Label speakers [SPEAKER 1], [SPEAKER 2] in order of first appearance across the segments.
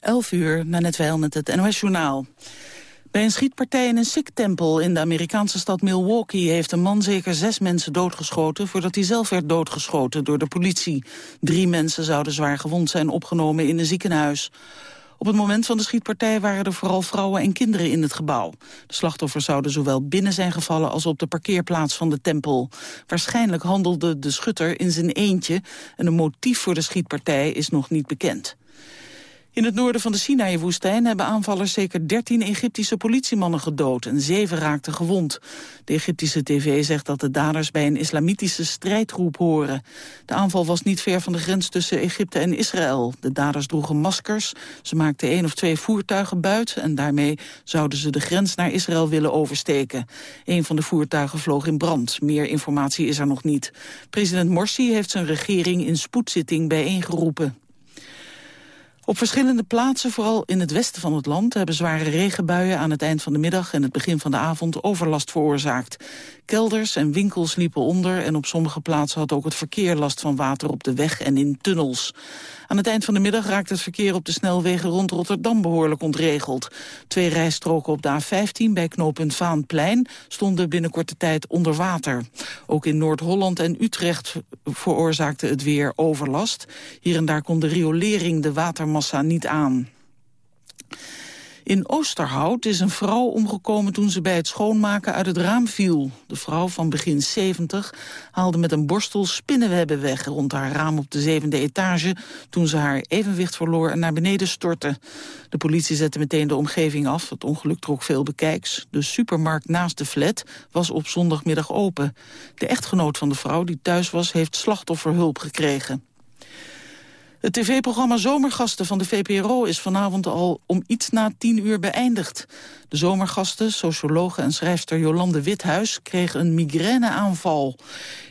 [SPEAKER 1] 11 uur, na net wel met het NOS-journaal. Bij een schietpartij in een Sikh-tempel in de Amerikaanse stad Milwaukee... heeft een man zeker zes mensen doodgeschoten... voordat hij zelf werd doodgeschoten door de politie. Drie mensen zouden zwaar gewond zijn opgenomen in een ziekenhuis. Op het moment van de schietpartij waren er vooral vrouwen en kinderen in het gebouw. De slachtoffers zouden zowel binnen zijn gevallen als op de parkeerplaats van de tempel. Waarschijnlijk handelde de schutter in zijn eentje... en een motief voor de schietpartij is nog niet bekend. In het noorden van de Sinaï-woestijn hebben aanvallers zeker 13 Egyptische politiemannen gedood en zeven raakten gewond. De Egyptische tv zegt dat de daders bij een islamitische strijdgroep horen. De aanval was niet ver van de grens tussen Egypte en Israël. De daders droegen maskers, ze maakten één of twee voertuigen buit en daarmee zouden ze de grens naar Israël willen oversteken. Een van de voertuigen vloog in brand. Meer informatie is er nog niet. President Morsi heeft zijn regering in spoedzitting bijeengeroepen. Op verschillende plaatsen, vooral in het westen van het land... hebben zware regenbuien aan het eind van de middag en het begin van de avond overlast veroorzaakt. Kelders en winkels liepen onder en op sommige plaatsen had ook het verkeer last van water op de weg en in tunnels. Aan het eind van de middag raakte het verkeer op de snelwegen rond Rotterdam behoorlijk ontregeld. Twee rijstroken op de A15 bij knooppunt Vaanplein stonden binnen korte tijd onder water. Ook in Noord-Holland en Utrecht veroorzaakte het weer overlast. Hier en daar kon de riolering de watermassa niet aan. In Oosterhout is een vrouw omgekomen toen ze bij het schoonmaken uit het raam viel. De vrouw van begin 70 haalde met een borstel spinnenwebben weg rond haar raam op de zevende etage toen ze haar evenwicht verloor en naar beneden stortte. De politie zette meteen de omgeving af. Het ongeluk trok veel bekijks. De supermarkt naast de flat was op zondagmiddag open. De echtgenoot van de vrouw die thuis was heeft slachtofferhulp gekregen. Het tv-programma Zomergasten van de VPRO is vanavond al om iets na tien uur beëindigd. De zomergasten, sociologe en schrijfster Jolande Withuis, kreeg een migraineaanval.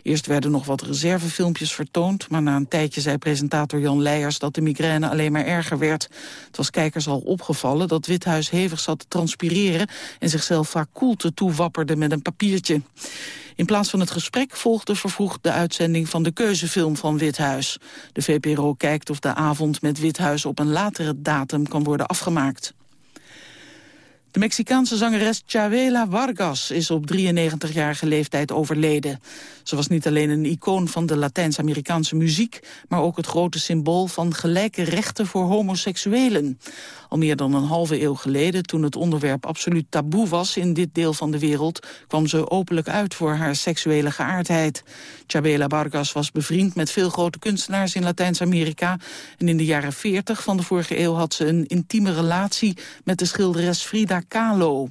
[SPEAKER 1] Eerst werden nog wat reservefilmpjes vertoond, maar na een tijdje zei presentator Jan Leijers dat de migraine alleen maar erger werd. Het was kijkers al opgevallen dat Withuis hevig zat te transpireren en zichzelf vaak koelte toewapperde met een papiertje. In plaats van het gesprek volgde vervroegd de uitzending van de keuzefilm van Withuis. De VPRO kijkt of de avond met Withuis op een latere datum kan worden afgemaakt. De Mexicaanse zangeres Chavela Vargas is op 93-jarige leeftijd overleden. Ze was niet alleen een icoon van de Latijns-Amerikaanse muziek... maar ook het grote symbool van gelijke rechten voor homoseksuelen. Al meer dan een halve eeuw geleden, toen het onderwerp absoluut taboe was in dit deel van de wereld, kwam ze openlijk uit voor haar seksuele geaardheid. Chabela Vargas was bevriend met veel grote kunstenaars in Latijns-Amerika en in de jaren 40 van de vorige eeuw had ze een intieme relatie met de schilderes Frida Kahlo.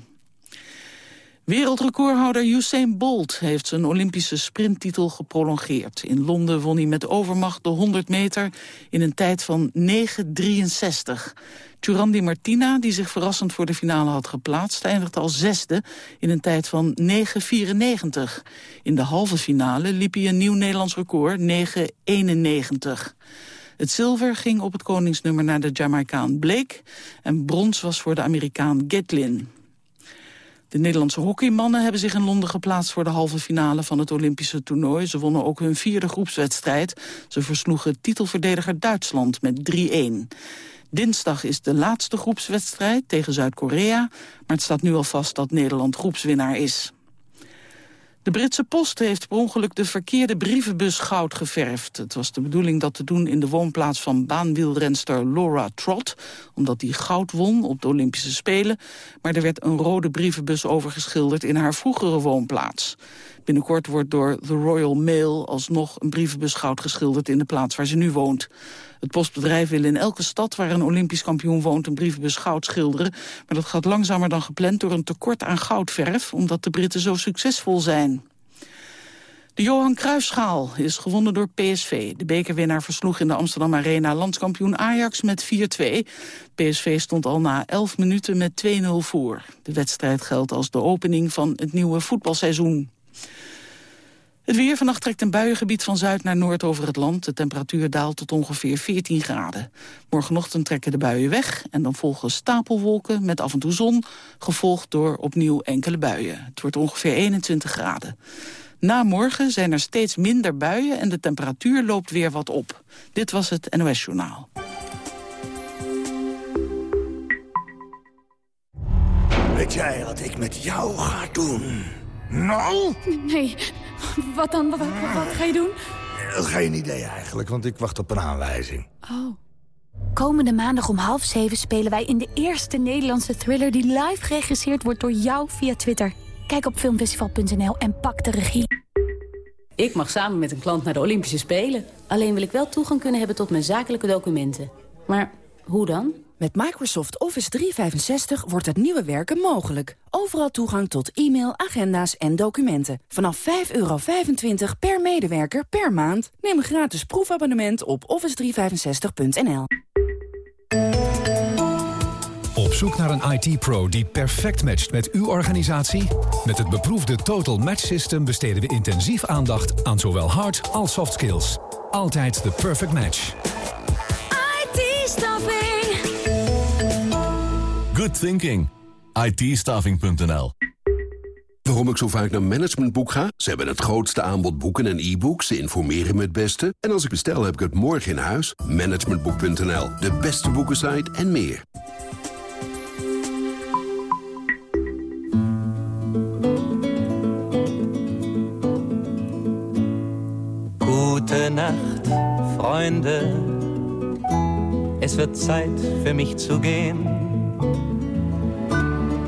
[SPEAKER 1] Wereldrecordhouder Usain Bolt heeft zijn Olympische sprinttitel geprolongeerd. In Londen won hij met overmacht de 100 meter in een tijd van 9,63. Turandi Martina, die zich verrassend voor de finale had geplaatst... eindigde als zesde in een tijd van 9,94. In de halve finale liep hij een nieuw Nederlands record, 9,91. Het zilver ging op het koningsnummer naar de Jamaicaan Blake... en brons was voor de Amerikaan Gatlin. De Nederlandse hockeymannen hebben zich in Londen geplaatst voor de halve finale van het Olympische toernooi. Ze wonnen ook hun vierde groepswedstrijd. Ze versloegen titelverdediger Duitsland met 3-1. Dinsdag is de laatste groepswedstrijd tegen Zuid-Korea... maar het staat nu al vast dat Nederland groepswinnaar is. De Britse post heeft per ongeluk de verkeerde brievenbus goud geverfd. Het was de bedoeling dat te doen in de woonplaats van baanwielrenster Laura Trott... omdat die goud won op de Olympische Spelen. Maar er werd een rode brievenbus overgeschilderd in haar vroegere woonplaats. Binnenkort wordt door The Royal Mail alsnog een brievenbus goud geschilderd... in de plaats waar ze nu woont. Het postbedrijf wil in elke stad waar een Olympisch kampioen woont... een brievenbus goud schilderen. Maar dat gaat langzamer dan gepland door een tekort aan goudverf... omdat de Britten zo succesvol zijn. De Johan Cruijffschaal is gewonnen door PSV. De bekerwinnaar versloeg in de Amsterdam Arena landskampioen Ajax met 4-2. PSV stond al na 11 minuten met 2-0 voor. De wedstrijd geldt als de opening van het nieuwe voetbalseizoen. Het weer vannacht trekt een buiengebied van zuid naar noord over het land. De temperatuur daalt tot ongeveer 14 graden. Morgenochtend trekken de buien weg en dan volgen stapelwolken met af en toe zon... gevolgd door opnieuw enkele buien. Het wordt ongeveer 21 graden. Na morgen zijn er steeds minder buien en de temperatuur loopt weer wat op. Dit was het NOS Journaal.
[SPEAKER 2] Weet jij wat ik met jou ga doen? Nou?
[SPEAKER 3] Nee, wat dan? Wat, wat ga je doen?
[SPEAKER 2] Geen idee eigenlijk, want ik wacht op een aanwijzing.
[SPEAKER 3] Oh. Komende maandag om half zeven spelen wij in de eerste Nederlandse thriller... die live geregisseerd wordt door jou via Twitter. Kijk op filmfestival.nl en pak de regie.
[SPEAKER 4] Ik mag samen met een klant naar de Olympische Spelen. Alleen wil ik wel toegang kunnen hebben tot mijn zakelijke documenten. Maar hoe dan?
[SPEAKER 5] Met Microsoft Office 365 wordt het nieuwe werken mogelijk. Overal toegang tot e-mail, agenda's en documenten. Vanaf 5,25 per medewerker per maand. Neem een gratis proefabonnement op office365.nl.
[SPEAKER 6] Op zoek naar een IT-pro die perfect matcht met uw organisatie? Met het beproefde Total Match System besteden we intensief aandacht aan zowel hard als soft skills. Altijd de perfect match.
[SPEAKER 3] IT-staffing.
[SPEAKER 7] Good thinking. itstaffing.nl
[SPEAKER 8] Waarom ik zo vaak naar Managementboek ga? Ze hebben het grootste aanbod boeken en e-books. Ze informeren me het beste. En als ik bestel, heb ik het morgen in huis. Managementboek.nl, de beste boekensite en meer.
[SPEAKER 9] Gute Nacht, Freunde. Es wird Zeit für mich zu gehen.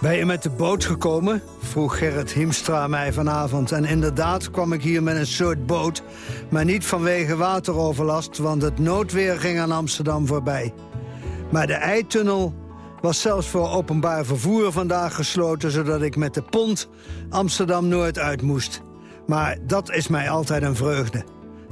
[SPEAKER 10] Ben je met de boot gekomen? vroeg Gerrit Hiemstra mij vanavond. En inderdaad kwam ik hier met een soort boot. Maar niet vanwege wateroverlast, want het noodweer ging aan Amsterdam voorbij. Maar de eitunnel was zelfs voor openbaar vervoer vandaag gesloten... zodat ik met de pont Amsterdam-Noord uit moest. Maar dat is mij altijd een vreugde.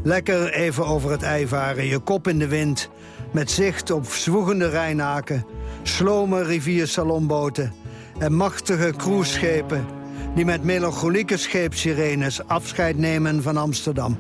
[SPEAKER 10] Lekker even over het ei varen, je kop in de wind... met zicht op zwoegende Rijnaken, slome riviersalonboten... en machtige cruiseschepen die met melancholieke scheepsirenes afscheid nemen van Amsterdam.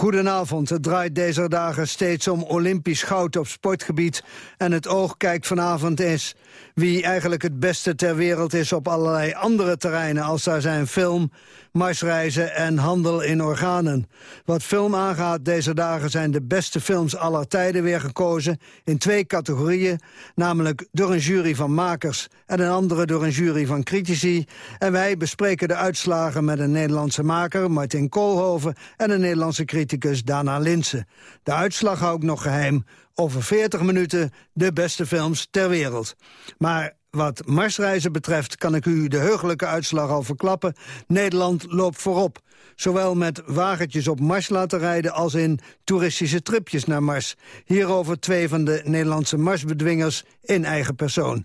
[SPEAKER 10] Goedenavond. Het draait deze dagen steeds om Olympisch goud op sportgebied. En het oog kijkt vanavond eens wie eigenlijk het beste ter wereld is op allerlei andere terreinen... als daar zijn film, marsreizen en handel in organen. Wat film aangaat, deze dagen zijn de beste films aller tijden weer gekozen... in twee categorieën, namelijk door een jury van makers... en een andere door een jury van critici. En wij bespreken de uitslagen met een Nederlandse maker, Martin Koolhoven... en een Nederlandse criticus, Dana Linsen. De uitslag hou ik nog geheim over 40 minuten de beste films ter wereld. Maar wat Marsreizen betreft kan ik u de heugelijke uitslag al verklappen. Nederland loopt voorop. Zowel met wagentjes op Mars laten rijden als in toeristische tripjes naar Mars. Hierover twee van de Nederlandse Marsbedwingers in eigen persoon.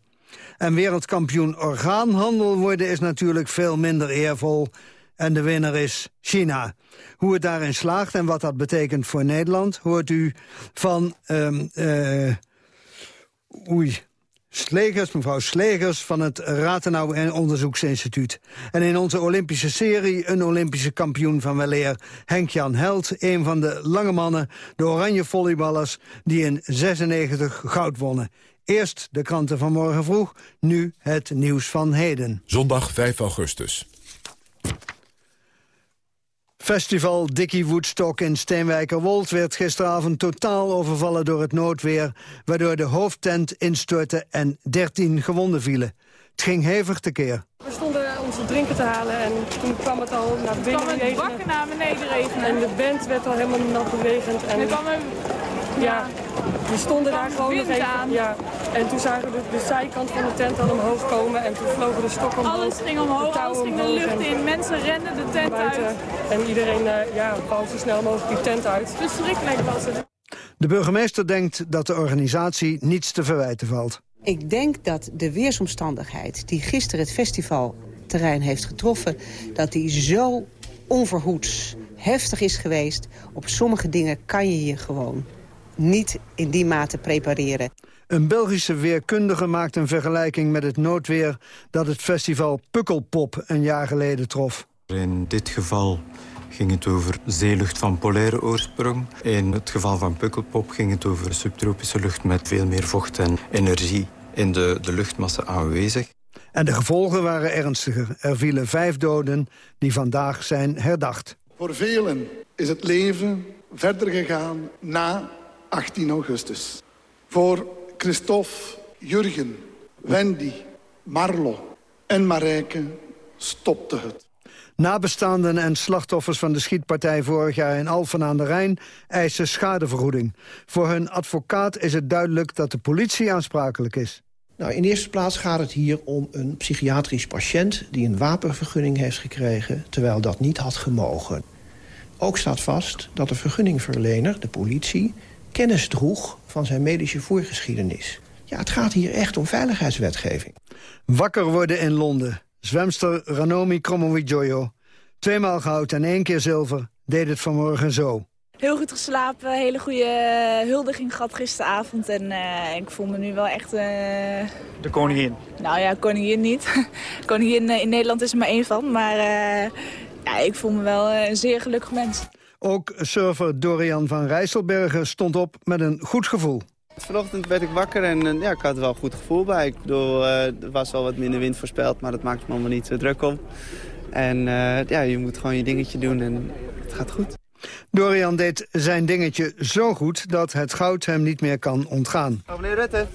[SPEAKER 10] En wereldkampioen orgaanhandel worden is natuurlijk veel minder eervol. En de winnaar is China. Hoe het daarin slaagt en wat dat betekent voor Nederland... hoort u van... Um, oei, Slegers, mevrouw Slegers van het Ratenau en Onderzoeksinstituut. En in onze Olympische serie een Olympische kampioen van weleer... Henk-Jan Held, een van de lange mannen, de oranje volleyballers... die in 96 goud wonnen. Eerst de kranten van morgen vroeg, nu het nieuws van heden.
[SPEAKER 11] Zondag 5 augustus.
[SPEAKER 10] Festival Dickie Woodstock in Steenwijkerwold werd gisteravond totaal overvallen door het noodweer, waardoor de hoofdtent instortte en 13 gewonden vielen. Het ging hevig tekeer.
[SPEAKER 12] We stonden onze drinken te halen en toen kwam het al naar beneden
[SPEAKER 13] regenen. Het bakken naar beneden regenen.
[SPEAKER 12] En de band werd al helemaal nat bewegend. En,
[SPEAKER 13] er kwam een,
[SPEAKER 12] ja, we stonden daar gewoon nog even. Aan. Ja, en toen zagen we de, de, zijkant van de tent al omhoog komen en toen vlogen de stokken omhoog.
[SPEAKER 13] Alles ging omhoog, alles ging de lucht in. Mensen renden de tent
[SPEAKER 12] buiten.
[SPEAKER 13] uit.
[SPEAKER 12] En iedereen uh, ja, bouwt zo snel mogelijk die tent uit.
[SPEAKER 13] Verschrikkelijk was het.
[SPEAKER 10] De burgemeester denkt dat de organisatie niets te verwijten valt.
[SPEAKER 14] Ik denk dat de weersomstandigheid die gisteren het festivalterrein heeft getroffen... dat die zo onverhoeds heftig is geweest. Op sommige dingen kan je je gewoon niet in die mate prepareren.
[SPEAKER 10] Een Belgische weerkundige maakt een vergelijking met het noodweer... dat het festival Pukkelpop een jaar geleden trof.
[SPEAKER 15] In dit geval ging het over zeelucht van polaire oorsprong. In het geval van Pukkelpop ging het over subtropische lucht... met veel meer vocht en energie in de, de luchtmassa aanwezig.
[SPEAKER 10] En de gevolgen waren ernstiger. Er vielen vijf doden die vandaag zijn herdacht.
[SPEAKER 16] Voor velen is het leven verder gegaan na 18 augustus. Voor Christophe, Jurgen, Wendy, Marlo en Marijke stopte het.
[SPEAKER 10] Nabestaanden en slachtoffers van de schietpartij vorig jaar in Alphen aan de Rijn eisen schadevergoeding. Voor hun advocaat is het duidelijk dat de politie aansprakelijk is.
[SPEAKER 17] Nou, in eerste plaats gaat het hier om een psychiatrisch patiënt... die een wapenvergunning heeft gekregen, terwijl dat niet had gemogen. Ook staat vast dat de vergunningverlener, de politie... kennis droeg van zijn medische voorgeschiedenis. Ja, het gaat hier echt om veiligheidswetgeving.
[SPEAKER 10] Wakker worden in Londen. Zwemster Ranomi Kromowidjojo. Tweemaal goud en één keer zilver deed het vanmorgen zo.
[SPEAKER 13] Heel goed geslapen, hele goede huldiging gehad gisteravond. En uh, ik voel me nu wel echt... Uh...
[SPEAKER 18] De koningin?
[SPEAKER 13] Nou ja, koningin niet. koningin in Nederland is er maar één van. Maar ja, ik voel me wel een zeer gelukkig mens.
[SPEAKER 10] Ook surfer Dorian van Rijsselbergen stond op met een goed gevoel.
[SPEAKER 19] Vanochtend werd ik wakker en ja, ik had er wel een goed gevoel bij. Ik bedoel, er was al wat minder wind voorspeld, maar dat maakt me allemaal niet zo druk om. En ja, je moet gewoon je dingetje doen en het gaat goed.
[SPEAKER 10] Dorian deed zijn dingetje zo goed dat het goud hem niet meer kan ontgaan.
[SPEAKER 19] Oh, meneer Rutte.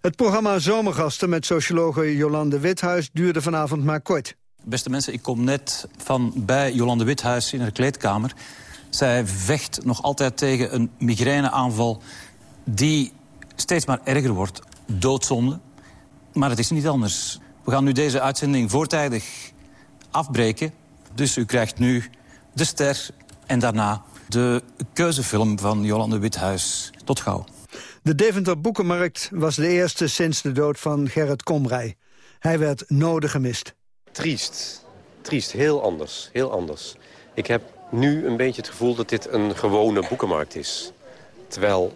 [SPEAKER 10] Het programma Zomergasten met sociologe Jolande Withuis duurde vanavond maar kort.
[SPEAKER 20] Beste mensen, ik kom net van bij Jolande Withuis in haar kleedkamer. Zij vecht nog altijd tegen een migraineaanval die steeds maar erger wordt. Doodzonde. Maar het is niet anders. We gaan nu deze uitzending voortijdig afbreken. Dus u krijgt nu de ster en daarna de keuzefilm van Jolande Withuis. Tot gauw.
[SPEAKER 10] De Deventer Boekenmarkt was de eerste sinds de dood van Gerrit Komrij. Hij werd nodig gemist.
[SPEAKER 21] Triest. Triest. Heel anders. Heel anders. Ik heb nu een beetje het gevoel dat dit een gewone boekenmarkt is. Terwijl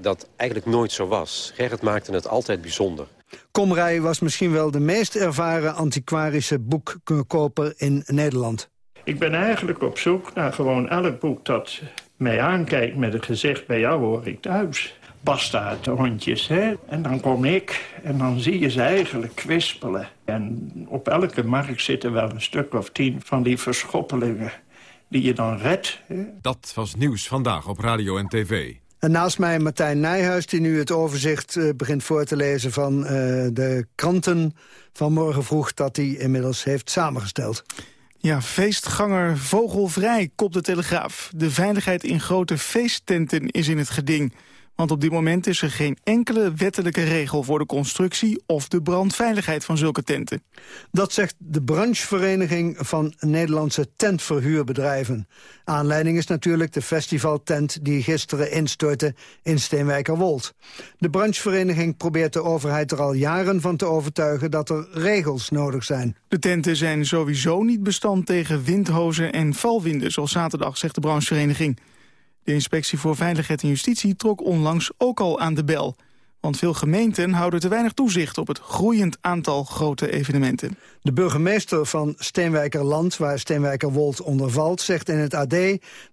[SPEAKER 21] dat eigenlijk nooit zo was. Gerrit maakte het altijd bijzonder.
[SPEAKER 10] Komrij was misschien wel de meest ervaren antiquarische boekkoper in Nederland.
[SPEAKER 22] Ik ben eigenlijk op zoek naar gewoon elk boek dat mij aankijkt met een gezicht... bij jou hoor ik thuis. Basta hondjes, hè? En dan kom ik en dan zie je ze eigenlijk kwispelen. En op elke markt zitten wel een stuk of tien van die verschoppelingen... die je dan redt. Hè?
[SPEAKER 11] Dat was Nieuws Vandaag op Radio en TV.
[SPEAKER 10] En naast mij Martijn Nijhuis, die nu het overzicht uh, begint voor te lezen... van uh, de kranten van morgen vroeg dat hij inmiddels heeft samengesteld.
[SPEAKER 23] Ja, feestganger vogelvrij, kopt de Telegraaf. De veiligheid in grote feesttenten is in het geding. Want op dit moment is er geen enkele wettelijke regel... voor de constructie of de brandveiligheid van zulke tenten.
[SPEAKER 10] Dat zegt de branchevereniging van Nederlandse tentverhuurbedrijven. Aanleiding is natuurlijk de festivaltent die gisteren instortte in Steenwijkerwold. De branchevereniging probeert de overheid er al jaren van te overtuigen... dat er regels nodig zijn.
[SPEAKER 23] De tenten zijn sowieso niet bestand tegen windhozen en valwinden... zoals zaterdag, zegt de branchevereniging. De Inspectie voor Veiligheid en Justitie trok onlangs ook al aan de bel. Want veel gemeenten houden te weinig toezicht op het groeiend aantal grote evenementen.
[SPEAKER 10] De burgemeester van Steenwijkerland, waar Steenwijkerwold onder valt, zegt in het AD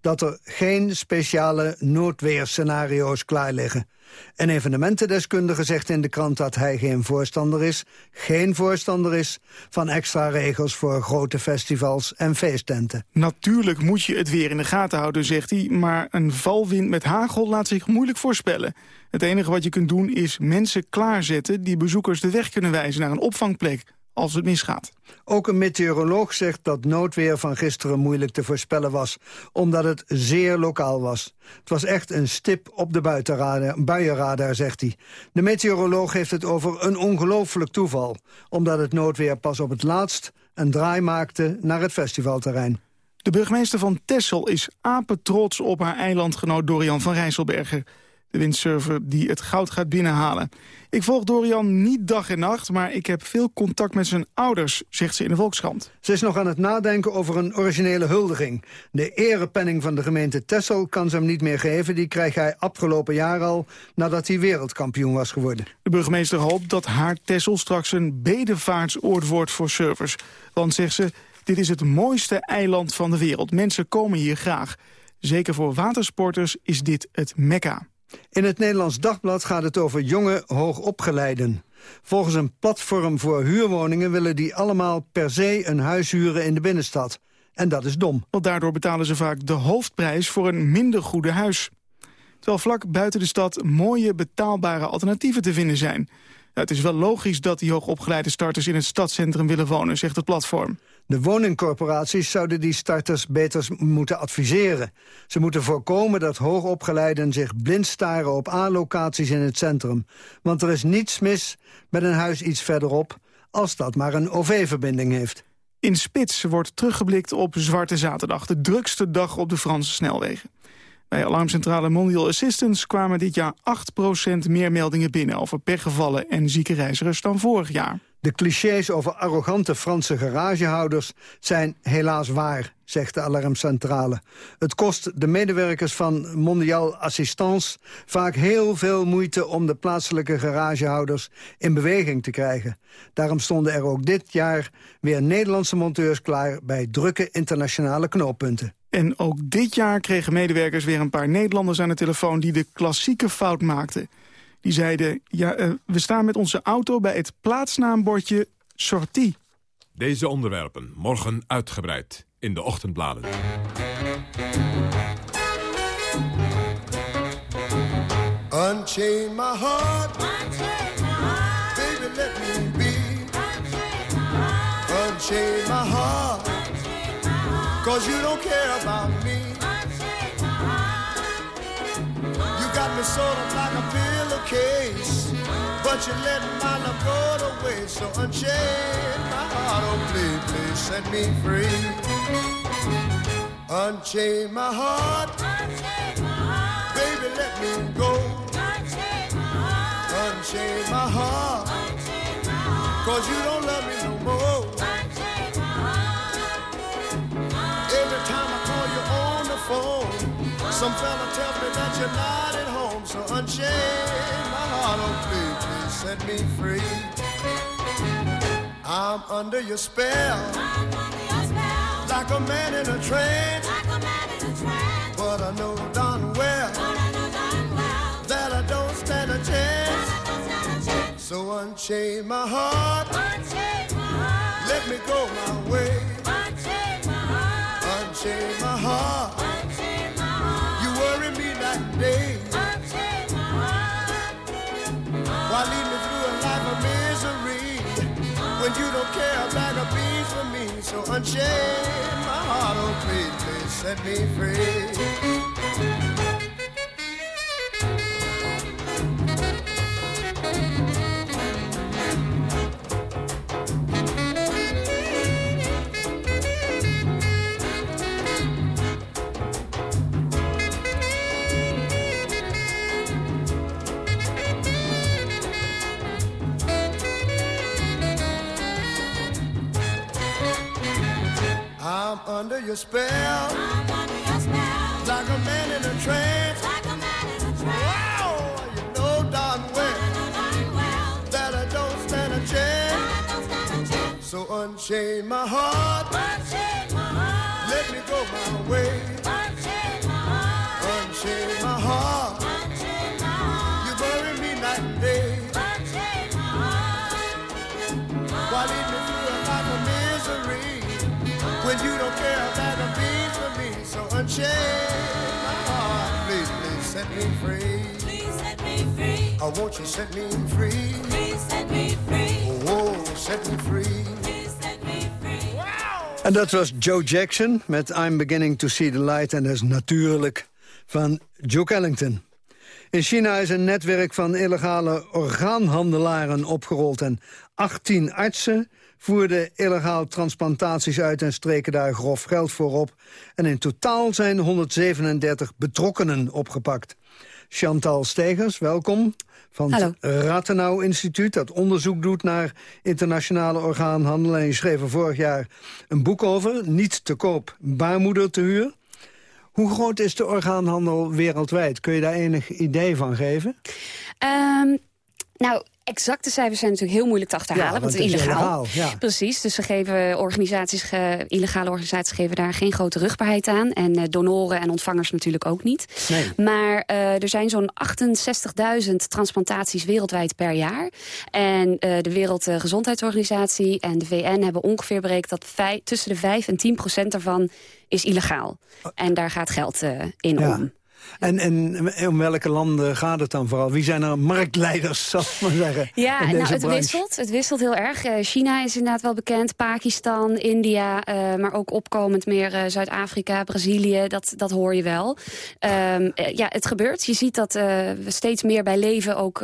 [SPEAKER 10] dat er geen speciale noodweerscenario's klaar liggen. Een evenementendeskundige zegt in de krant dat hij geen voorstander is, geen voorstander is van extra regels voor grote festivals en feesttenten.
[SPEAKER 23] Natuurlijk moet je het weer in de gaten houden, zegt hij, maar een valwind met hagel laat zich moeilijk voorspellen. Het enige wat je kunt doen is mensen klaarzetten die bezoekers de weg kunnen wijzen naar een opvangplek als het misgaat.
[SPEAKER 10] Ook een meteoroloog zegt dat noodweer van gisteren moeilijk te voorspellen was, omdat het zeer lokaal was. Het was echt een stip op de buienradar, zegt hij. De meteoroloog heeft het over een ongelooflijk toeval, omdat het noodweer pas op het laatst een draai maakte naar het festivalterrein.
[SPEAKER 23] De burgemeester van Tessel is apetrots op haar eilandgenoot Dorian van Rijsselberger. De windsurfer die het goud gaat binnenhalen. Ik volg Dorian niet dag en nacht, maar ik heb veel contact met zijn ouders, zegt ze in de Volkskrant.
[SPEAKER 10] Ze is nog aan het nadenken over een originele huldiging. De erepenning van de gemeente Tessel kan ze hem niet meer geven. Die krijgt hij afgelopen jaar al, nadat hij wereldkampioen was geworden.
[SPEAKER 23] De burgemeester hoopt dat haar Tessel straks een bedevaartsoord wordt voor surfers. Want, zegt ze, dit is het mooiste eiland van de wereld. Mensen komen hier graag. Zeker voor watersporters is dit het mekka.
[SPEAKER 10] In het Nederlands Dagblad gaat het over jonge hoogopgeleiden. Volgens een platform voor huurwoningen willen die allemaal per se een huis huren in de binnenstad. En dat is dom.
[SPEAKER 23] Want daardoor betalen ze vaak de hoofdprijs voor een minder goede huis. Terwijl vlak buiten de stad mooie betaalbare alternatieven te vinden zijn. het is wel logisch dat die hoogopgeleide starters in het stadscentrum willen wonen, zegt het platform.
[SPEAKER 10] De woningcorporaties zouden die starters beter moeten adviseren. Ze moeten voorkomen dat hoogopgeleiden zich blind staren op A-locaties in het centrum. Want er is niets mis met een huis iets verderop, als dat maar een OV-verbinding heeft.
[SPEAKER 23] In Spits wordt teruggeblikt op Zwarte Zaterdag, de drukste dag op de Franse snelwegen. Bij alarmcentrale Mondial Assistance kwamen dit jaar 8% meer meldingen binnen... over pechgevallen en zieke reizigers dan vorig jaar.
[SPEAKER 10] De clichés over arrogante Franse garagehouders zijn helaas waar, zegt de alarmcentrale. Het kost de medewerkers van Mondial Assistance vaak heel veel moeite om de plaatselijke garagehouders in beweging te krijgen. Daarom stonden er ook dit jaar weer Nederlandse monteurs klaar bij drukke internationale knooppunten.
[SPEAKER 23] En ook dit jaar kregen medewerkers weer een paar Nederlanders aan de telefoon die de klassieke fout maakten. Die zeiden, ja, uh, we staan met onze auto bij het plaatsnaambordje sortie.
[SPEAKER 11] Deze onderwerpen morgen uitgebreid in de ochtendbladen.
[SPEAKER 24] Unchain my heart, Unchain my heart. baby let me be. Unchain my heart, Unchain my heart. cause you don't care about me. Heart. You got me sort of like a pillowcase, but you let my love go to waste. So unchain my heart, oh please, please set me free. Unchain my heart, unchain my heart. baby, let me go. Unchain my heart, unchain my heart. Unchain my heart. cause you don't love me some fella tells me that you're not at home. So unchain my heart, oh please, please set me free. I'm under your spell, under your spell. like a man in a trance. Like a man in a trance. But I know darn well, know darn well that I don't stand a chance. Stand a chance. So unchain my heart, unchain my heart. let me go my way. Unchain my heart, unchain when you don't care a bag of beans for me? So unchain my heart, oh please, please set me free. Under your spell. I'm under your spell. Like a man in a trance. Like a man in a trance. Wow, you know darn well, well that I don't stand a chance. Stand a chance. So unchain my heart. Unchain my heart. Let me go my way. When you don't care about a beat for me. So unchain my heart, please, please set me free. Please set me free. Oh, won't you set me free? Please set me free. Oh, set me free. Please set me free. Wow.
[SPEAKER 10] En dat was Joe Jackson met I'm Beginning to See the Light. En dat is natuurlijk van Duke Ellington. In China is een netwerk van illegale orgaanhandelaren opgerold... en 18 artsen voerden illegaal transplantaties uit en streken daar grof geld voor op. En in totaal zijn 137 betrokkenen opgepakt. Chantal Stegers, welkom. Van
[SPEAKER 25] Hallo.
[SPEAKER 10] het Rathenau Instituut, dat onderzoek doet naar internationale orgaanhandel. En je schreef er vorig jaar een boek over, Niet te koop, baarmoeder te huur. Hoe groot is de orgaanhandel wereldwijd? Kun je daar enig idee van geven?
[SPEAKER 25] Ehm, nou, exacte cijfers zijn natuurlijk heel moeilijk te achterhalen,
[SPEAKER 10] Ja,
[SPEAKER 25] want het is illegaal.
[SPEAKER 10] illegaal, ja.
[SPEAKER 25] Precies, dus ze geven organisaties, ge- illegale organisaties geven daar geen grote rugbaarheid aan. En eh, donoren en ontvangers natuurlijk ook niet.
[SPEAKER 10] Nee.
[SPEAKER 25] Maar eh, er zijn zo'n 68.000 transplantaties wereldwijd per jaar. En eh, de Wereldgezondheidsorganisatie en de VN hebben ongeveer berekend... dat tussen de 5 en 10 procent daarvan is illegaal. En daar gaat geld in
[SPEAKER 10] Ja.
[SPEAKER 25] om.
[SPEAKER 10] En, en om welke landen gaat het dan vooral? Wie zijn er marktleiders, zal ik maar zeggen,
[SPEAKER 25] Ja, nou, het
[SPEAKER 10] branche?
[SPEAKER 25] wisselt. Het wisselt heel erg. Eh, China is inderdaad wel bekend. Pakistan, India, eh, maar ook opkomend meer eh, Zuid-Afrika, Brazilië. Dat, dat hoor je wel. Ehm, eh, ja, het gebeurt. Je ziet dat we steeds meer bij leven ook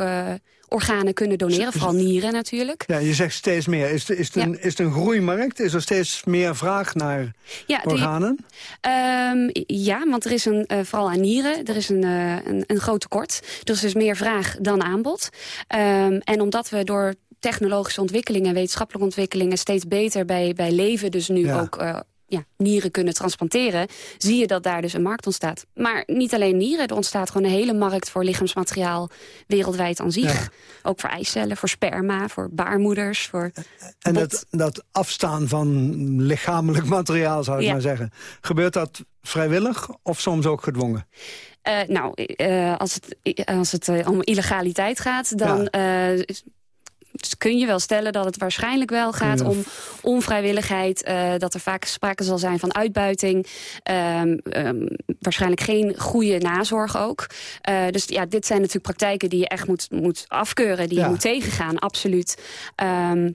[SPEAKER 25] organen kunnen doneren. Vooral nieren natuurlijk.
[SPEAKER 10] Ja, je zegt steeds meer. Is is, het een, is het een groeimarkt? Is er steeds meer vraag naar
[SPEAKER 25] Ja, de-
[SPEAKER 10] organen?
[SPEAKER 25] Ehm, ja, want er is een, eh, vooral aan nieren, er is een, eh, een, een groot tekort. Dus er is meer vraag dan aanbod. Ehm, en omdat we door technologische ontwikkelingen, wetenschappelijke ontwikkelingen... steeds beter bij, bij leven dus nu
[SPEAKER 10] Ja.
[SPEAKER 25] ook eh, ja, nieren kunnen transplanteren... zie je dat daar dus een markt ontstaat. Maar niet alleen nieren, er ontstaat gewoon een hele markt... voor lichaamsmateriaal wereldwijd aan zich. Ook voor eicellen, voor sperma, voor baarmoeders, voor
[SPEAKER 10] En dat, dat afstaan van lichamelijk materiaal, zou ik
[SPEAKER 25] Ja.
[SPEAKER 10] maar zeggen. Gebeurt dat vrijwillig of soms ook gedwongen?
[SPEAKER 25] Eh, nou, eh, als het, als het eh, om illegaliteit gaat, dan eh, is- kun je wel stellen dat het waarschijnlijk wel gaat om onvrijwilligheid. eh, dat er vaak sprake zal zijn van uitbuiting. ehm, ehm, waarschijnlijk geen goede nazorg ook. Eh, dus ja, dit zijn natuurlijk praktijken die je echt moet, moet afkeuren. Die
[SPEAKER 10] Ja.
[SPEAKER 25] je moet tegengaan, absoluut. Ehm,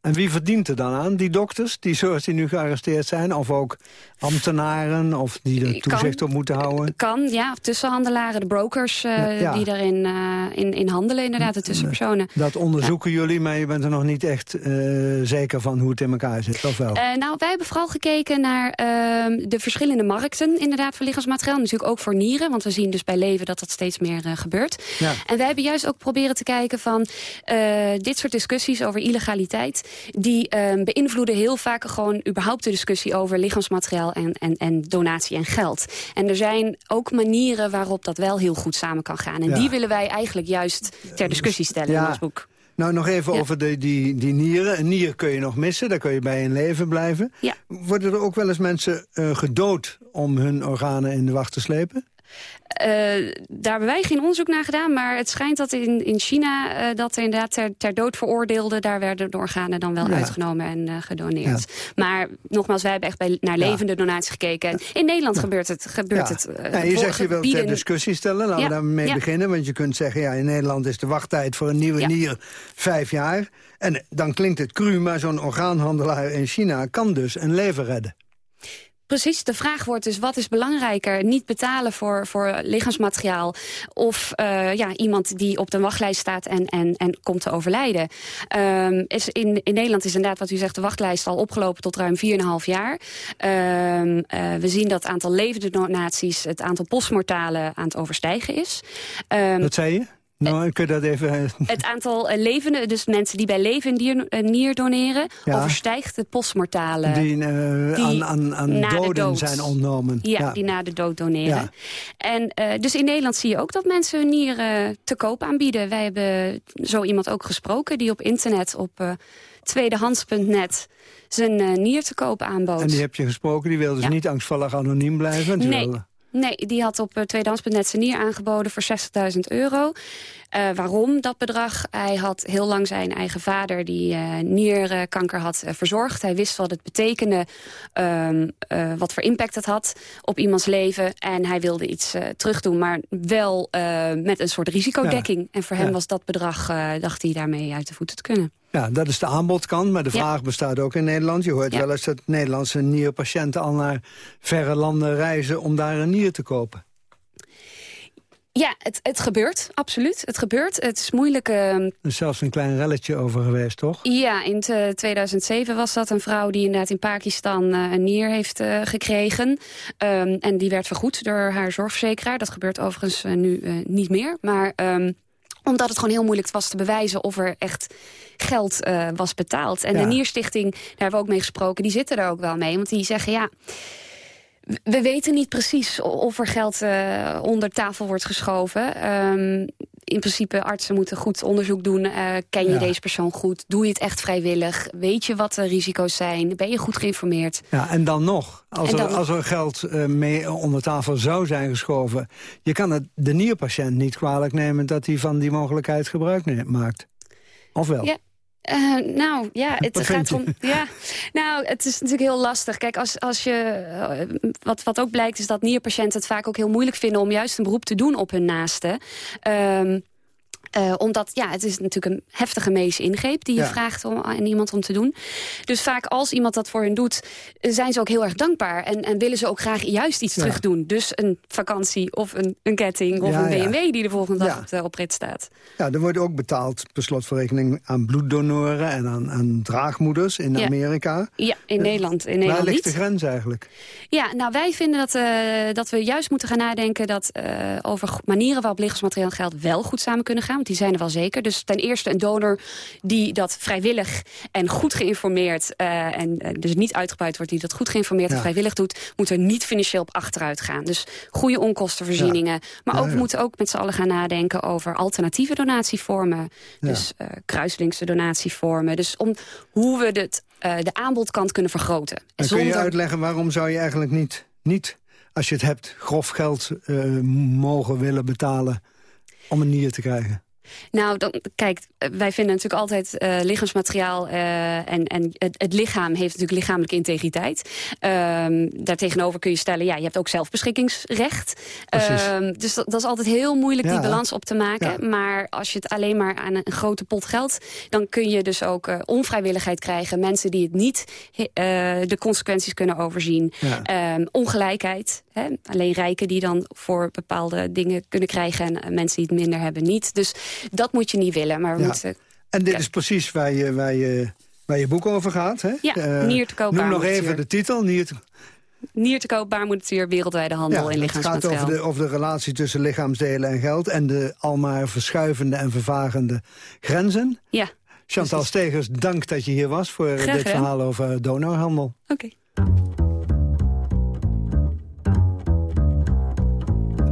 [SPEAKER 10] En wie verdient er dan aan? Die dokters, die zoals die nu gearresteerd zijn? Of ook ambtenaren, of die er toezicht op moeten houden?
[SPEAKER 25] Kan, ja. Tussenhandelaren, de brokers eh,
[SPEAKER 10] Ja, ja.
[SPEAKER 25] die daarin eh, in, in handelen, inderdaad, de tussenpersonen.
[SPEAKER 10] Dat onderzoeken jullie, maar je bent er nog niet echt eh, zeker van hoe het in elkaar zit, of wel?
[SPEAKER 25] Nou, wij hebben vooral gekeken naar ehm, de verschillende markten inderdaad voor lichaamsmateriaal. Natuurlijk ook voor nieren, want we zien dus bij leven dat dat steeds meer gebeurt.
[SPEAKER 10] Ja.
[SPEAKER 25] En wij hebben juist ook proberen te kijken van dit soort discussies over illegaliteit. Die ehm, beïnvloeden heel vaak gewoon überhaupt de discussie over lichaamsmateriaal en, en, en donatie en geld. En er zijn ook manieren waarop dat wel heel goed samen kan gaan. En
[SPEAKER 10] Ja.
[SPEAKER 25] die willen wij eigenlijk juist ter discussie stellen in ons boek.
[SPEAKER 10] Nou, nog even
[SPEAKER 25] Ja.
[SPEAKER 10] over de, die, die nieren. Een nier kun je nog missen, daar kun je bij in leven blijven.
[SPEAKER 25] Ja.
[SPEAKER 10] Worden er ook wel eens mensen eh, gedood om hun organen in de wacht te slepen?
[SPEAKER 25] Eh, daar hebben wij geen onderzoek naar gedaan. Maar het schijnt dat in, in China eh, dat er inderdaad ter, ter dood veroordeelden... daar werden de organen dan wel
[SPEAKER 10] Ja.
[SPEAKER 25] uitgenomen en eh, gedoneerd. Maar nogmaals, wij hebben echt bij, naar levende donatie gekeken. En in Nederland gebeurt het. Gebeurt
[SPEAKER 10] Ja.
[SPEAKER 25] het
[SPEAKER 10] Ja, je zegt je wilt ter discussie stellen. Laten
[SPEAKER 25] Ja,
[SPEAKER 10] we daarmee
[SPEAKER 25] ja.
[SPEAKER 10] beginnen. Want je kunt zeggen, ja, in Nederland is de wachttijd voor een nieuwe
[SPEAKER 25] Ja.
[SPEAKER 10] nier vijf jaar. En dan klinkt het cru, maar zo'n orgaanhandelaar in China kan dus een leven redden.
[SPEAKER 25] Precies, de vraag wordt dus wat is belangrijker? Niet betalen voor, voor lichaamsmateriaal of eh, ja, iemand die op de wachtlijst staat en, en, en komt te overlijden. Ehm, is in, in Nederland is inderdaad wat u zegt de wachtlijst al opgelopen tot ruim 4,5 jaar. Ehm, eh, we zien dat het aantal levende donaties, het aantal postmortalen aan het overstijgen is. Ehm,
[SPEAKER 10] Wat zei je? Nou, kun je dat even... eh,
[SPEAKER 25] het aantal eh, levende, dus mensen die bij leven een dier, een nier doneren,
[SPEAKER 10] Ja.
[SPEAKER 25] overstijgt de postmortale.
[SPEAKER 10] die, eh,
[SPEAKER 25] die
[SPEAKER 10] aan, aan, aan
[SPEAKER 25] na de
[SPEAKER 10] doden
[SPEAKER 25] dood.
[SPEAKER 10] zijn ontnomen.
[SPEAKER 25] Ja, die na de dood doneren.
[SPEAKER 10] Ja.
[SPEAKER 25] En eh, dus in Nederland zie je ook dat mensen hun nieren te koop aanbieden. Wij hebben zo iemand ook gesproken die op internet op eh, tweedehands.net zijn eh, nier te koop aanbood.
[SPEAKER 10] En die heb je gesproken, die wil dus
[SPEAKER 25] Ja.
[SPEAKER 10] niet angstvallig anoniem blijven. Die
[SPEAKER 25] Nee.
[SPEAKER 10] wil-
[SPEAKER 25] Nee, die had op uh, tweedehands.net zijn nier aangeboden voor 60.000 euro. Eh, waarom dat bedrag? Hij had heel lang zijn eigen vader die eh, nierkanker had eh, verzorgd. Hij wist wat het betekende, ehm, eh, wat voor impact het had op iemands leven. En hij wilde iets eh, terugdoen, maar wel eh, met een soort risicodekking. En voor hem
[SPEAKER 10] Ja.
[SPEAKER 25] was dat bedrag, eh, dacht hij, daarmee uit de voeten te kunnen.
[SPEAKER 10] Ja, dat is de aanbodkant, maar de
[SPEAKER 25] Ja.
[SPEAKER 10] vraag bestaat ook in Nederland. Je hoort
[SPEAKER 25] Ja.
[SPEAKER 10] wel eens dat Nederlandse nierpatiënten al naar verre landen reizen om daar een nier te kopen.
[SPEAKER 25] Ja, het, het gebeurt, absoluut. Het gebeurt. Het is moeilijk... ehm,
[SPEAKER 10] Er is zelfs een klein relletje over geweest, toch?
[SPEAKER 25] Ja, in te- 2007 was dat een vrouw die inderdaad in Pakistan eh, een nier heeft eh, gekregen. Ehm, en die werd vergoed door haar zorgverzekeraar. Dat gebeurt overigens eh, nu eh, niet meer. Maar ehm, omdat het gewoon heel moeilijk was te bewijzen of er echt geld eh, was betaald. En
[SPEAKER 26] Ja.
[SPEAKER 25] de Nierstichting, daar hebben we ook mee gesproken, die zitten er ook wel mee. Want die zeggen, ja, we weten niet precies of er geld eh, onder tafel wordt geschoven. Ehm, in principe, artsen moeten goed onderzoek doen. Eh, ken je
[SPEAKER 10] Ja.
[SPEAKER 25] deze persoon goed? Doe je het echt vrijwillig? Weet je wat de risico's zijn? Ben je goed geïnformeerd?
[SPEAKER 10] Ja, en dan nog, als, er, als er geld eh, mee onder tafel zou zijn geschoven... je kan het de nierpatiënt niet kwalijk nemen dat hij van die mogelijkheid gebruik maakt. Of wel?
[SPEAKER 25] Ja. Eh, nou, ja, het gaat om. Ja, nou, het is natuurlijk heel lastig. Kijk, als, als je. eh, wat, wat ook blijkt, is dat nierpatiënten het vaak ook heel moeilijk vinden om juist een beroep te doen op hun naaste. Ehm, eh, omdat, ja, het is natuurlijk een heftige medische ingreep... die je
[SPEAKER 26] Ja.
[SPEAKER 25] vraagt om, aan iemand om te doen. Dus vaak als iemand dat voor hen doet... eh, zijn ze ook heel erg dankbaar. En, en willen ze ook graag juist iets
[SPEAKER 10] Ja.
[SPEAKER 25] terug doen. Dus een vakantie of een, een ketting of
[SPEAKER 10] Ja,
[SPEAKER 25] een. BMW... die de volgende dag op, de, op rit staat.
[SPEAKER 10] Ja, er wordt ook betaald, per slotverrekening, aan bloeddonoren... en aan, aan draagmoeders in. Amerika.
[SPEAKER 25] Ja, in
[SPEAKER 10] Eh,
[SPEAKER 25] Nederland. In
[SPEAKER 10] Waar
[SPEAKER 25] Nederland
[SPEAKER 10] ligt
[SPEAKER 25] niet.
[SPEAKER 10] de grens eigenlijk?
[SPEAKER 25] Ja, nou wij vinden dat, dat we juist moeten gaan nadenken... dat over manieren waarop lichaamsmateriaal geld wel goed samen kunnen gaan. Want die zijn er wel zeker. Dus ten eerste een donor die dat vrijwillig en goed geïnformeerd... eh, en eh, dus niet uitgebuit wordt, die dat goed geïnformeerd en vrijwillig doet... moet er niet financieel op achteruit gaan. Dus goede onkostenvoorzieningen. Maar
[SPEAKER 26] Ja,
[SPEAKER 25] ook we moeten ook met z'n allen gaan nadenken over alternatieve donatievormen. Dus eh kruislinkse donatievormen. Dus om hoe we het, de aanbodkant kunnen vergroten.
[SPEAKER 10] En kun je uitleggen waarom zou je eigenlijk niet, niet als je het hebt, grof geld mogen willen betalen om een nier te krijgen?
[SPEAKER 25] Nou, dan, kijk, wij vinden natuurlijk altijd eh, lichaamsmateriaal... eh, en, en het, het lichaam heeft natuurlijk lichamelijke integriteit. Ehm daartegenover kun je stellen, ja, je hebt ook zelfbeschikkingsrecht. Ehm, dus dat, dat is altijd heel moeilijk die balans op te maken. Maar als je het alleen maar aan een, een grote pot geld... dan kun je dus ook eh, onvrijwilligheid krijgen. Mensen die het niet de consequenties kunnen overzien.
[SPEAKER 10] Ja.
[SPEAKER 25] Ehm, ongelijkheid. Hè? Alleen rijken die dan voor bepaalde dingen kunnen krijgen... en mensen die het minder hebben niet. Dus dat moet je niet willen. Maar we
[SPEAKER 10] Ja.
[SPEAKER 25] moeten...
[SPEAKER 10] En dit is precies waar je, waar, je, waar je boek over gaat, hè?
[SPEAKER 25] Ja,
[SPEAKER 10] Eh,
[SPEAKER 25] Nier te koop,
[SPEAKER 10] Noem nog even de titel. Nier te,
[SPEAKER 25] Nier te koop, baarmoedertuur, wereldwijde handel in
[SPEAKER 10] het gaat
[SPEAKER 25] lichaamsmateriaal.
[SPEAKER 10] over de, over de relatie tussen lichaamsdelen en geld... en de almaar verschuivende en vervagende grenzen.
[SPEAKER 25] Ja.
[SPEAKER 10] Chantal Stegers, dank dat je hier was... voor
[SPEAKER 25] Graag
[SPEAKER 10] dit verhaal over donorhandel.
[SPEAKER 25] Oké.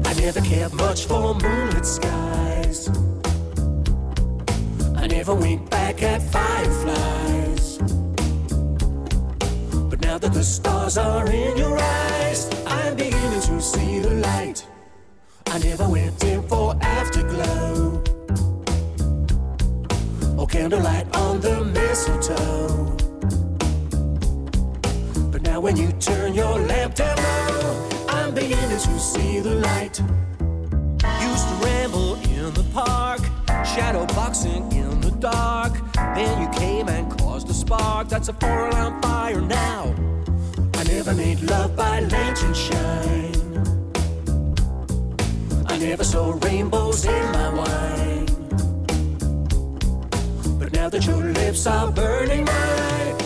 [SPEAKER 26] I never cared much for moonlit skies. I never winked back at fireflies. But now that the stars are in your eyes, I'm beginning to see the light. I never went in for afterglow. Or candlelight on the mistletoe. But now when you turn your lamp down low, I'm beginning to see the light. Used to ramble in the park, shadow boxing in the dark. Then you came and caused a spark. That's a four alarm fire now. I never made love by lantern shine. I never saw rainbows in my wine. But now that your lips are burning mine,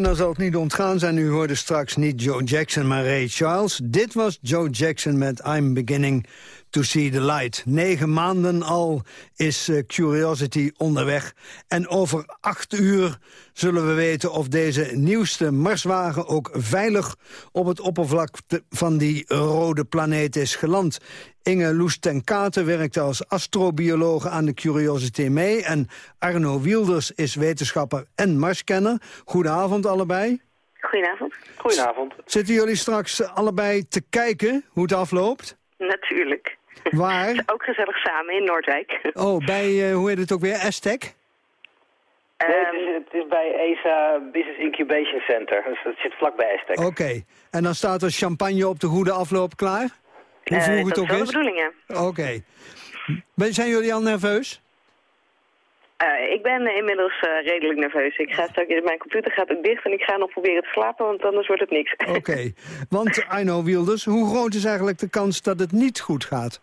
[SPEAKER 10] muziekkenner zal het niet ontgaan zijn. U hoorde straks niet Joe Jackson, maar Ray Charles. Dit was Joe Jackson met I'm Beginning to See the Light. Negen maanden al is eh, Curiosity onderweg. En over acht uur zullen we weten of deze nieuwste Marswagen... ook veilig op het oppervlak te- van die rode planeet is geland. Inge Loes ten Katen werkte als astrobioloog aan de Curiosity mee... en Arno Wielders is wetenschapper en Marskenner. Goedenavond allebei.
[SPEAKER 27] Goedenavond.
[SPEAKER 28] Goedenavond.
[SPEAKER 10] Zitten jullie straks allebei te kijken hoe het afloopt?
[SPEAKER 27] Natuurlijk.
[SPEAKER 10] Waar?
[SPEAKER 27] Ook gezellig samen in Noordwijk.
[SPEAKER 10] Oh, bij, eh, hoe heet het ook weer, Aztec?
[SPEAKER 28] Nee, het, is, het is bij ESA Business Incubation Center. Dus het zit vlak bij Aztec.
[SPEAKER 10] Oké. En dan staat er champagne op de goede afloop klaar? Hoe
[SPEAKER 27] Eh,
[SPEAKER 10] het
[SPEAKER 27] dat
[SPEAKER 10] ook
[SPEAKER 27] is wel de bedoeling, ja.
[SPEAKER 10] Oké. Ben- Zijn jullie al nerveus?
[SPEAKER 27] Eh, ik ben inmiddels redelijk nerveus. Ik ga straks, mijn computer gaat ook dicht en ik ga nog proberen te slapen, want anders wordt het niks.
[SPEAKER 10] Oké. Want Arno Wilders, hoe groot is eigenlijk de kans dat het niet goed gaat?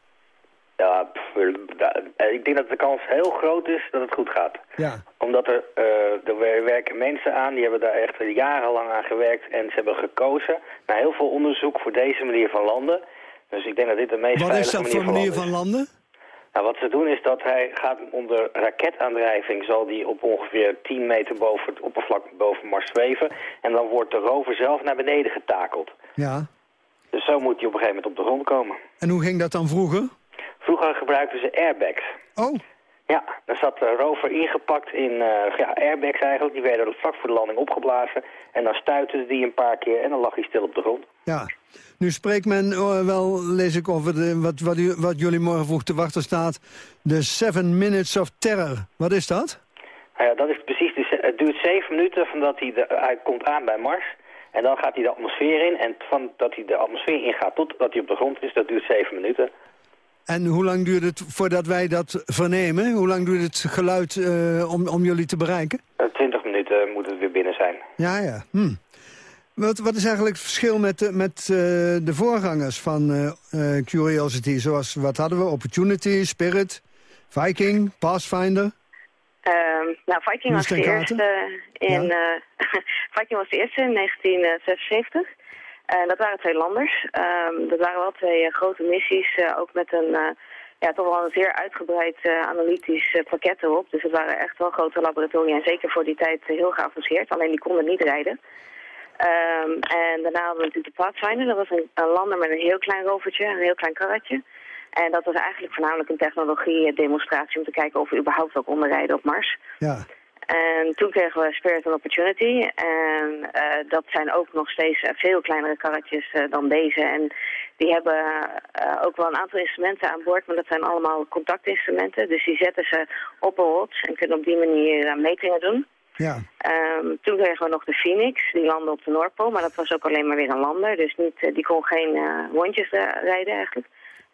[SPEAKER 28] Ja, pff, da- eh, ik denk dat de kans heel groot is dat het goed gaat.
[SPEAKER 10] Ja.
[SPEAKER 28] Omdat er, eh, er wer- werken mensen aan, die hebben daar echt jarenlang aan gewerkt. En ze hebben gekozen naar heel veel onderzoek voor deze manier van landen. Dus ik denk dat dit de meest
[SPEAKER 10] Wat
[SPEAKER 28] veilige
[SPEAKER 10] is dat
[SPEAKER 28] manier
[SPEAKER 10] voor
[SPEAKER 28] van
[SPEAKER 10] manier van landen?
[SPEAKER 28] Nou, wat ze doen is dat hij gaat onder raketaandrijving, zal die op ongeveer 10 meter boven het oppervlak boven Mars zweven. En dan wordt de rover zelf naar beneden getakeld.
[SPEAKER 10] Ja.
[SPEAKER 28] Dus zo moet hij op een gegeven moment op de grond komen.
[SPEAKER 10] En hoe ging dat dan vroeger?
[SPEAKER 28] Vroeger gebruikten ze airbags.
[SPEAKER 10] Oh.
[SPEAKER 28] Ja, dan zat de rover ingepakt in eh, ja, airbags eigenlijk. Die werden vlak voor de landing opgeblazen. En dan stuitte die een paar keer en dan lag hij stil op de grond.
[SPEAKER 10] Ja. Nu spreekt men eh, wel, lees ik over de, wat, wat, u- wat jullie morgen vroeg te wachten staat... de Seven Minutes of Terror. Wat is dat?
[SPEAKER 28] Nou ja, dat is precies, de, het duurt zeven minuten van dat hij, de, hij komt aan bij Mars. En dan gaat hij de atmosfeer in. En van dat hij de atmosfeer ingaat tot dat hij op de grond is, dat duurt zeven minuten.
[SPEAKER 10] En hoe lang duurt het voordat wij dat vernemen? Hoe lang duurt het geluid eh, om, om jullie te bereiken?
[SPEAKER 28] Eh, Twintig minuten moet het weer binnen zijn.
[SPEAKER 10] Ja, ja. Hm. Wat, wat is eigenlijk het verschil met, de, met eh, de voorgangers van eh, eh, Curiosity? Zoals, wat hadden we? Opportunity, Spirit, Viking, Pathfinder?
[SPEAKER 27] Ehm, nou, Viking was, de eerste in, eh, Viking was de eerste in 1976. En dat waren twee landers. Ehm, dat waren wel twee eh, grote missies, eh, ook met een eh, ja, toch wel een zeer uitgebreid eh, analytisch eh, pakket erop. Dus het waren echt wel grote laboratoria en zeker voor die tijd eh, heel geavanceerd. Alleen die konden niet rijden. Ehm, en daarna hadden we natuurlijk de Pathfinder. Dat was een, lander met een heel klein rovertje, een heel klein karretje. En dat was eigenlijk voornamelijk een technologie-demonstratie om te kijken of we überhaupt ook konden rijden op Mars.
[SPEAKER 10] Ja.
[SPEAKER 27] En toen kregen we Spirit and Opportunity. En eh, dat zijn ook nog steeds eh, veel kleinere karretjes eh, dan deze. En die hebben ook wel een aantal instrumenten aan boord, maar dat zijn allemaal contactinstrumenten. Dus die zetten ze op een rots en kunnen op die manier metingen doen.
[SPEAKER 10] Ja.
[SPEAKER 27] Ehm, toen kregen we nog de Phoenix, die landde op de Noordpool, maar dat was ook alleen maar weer een lander. Dus niet, die kon geen rondjes rijden eigenlijk.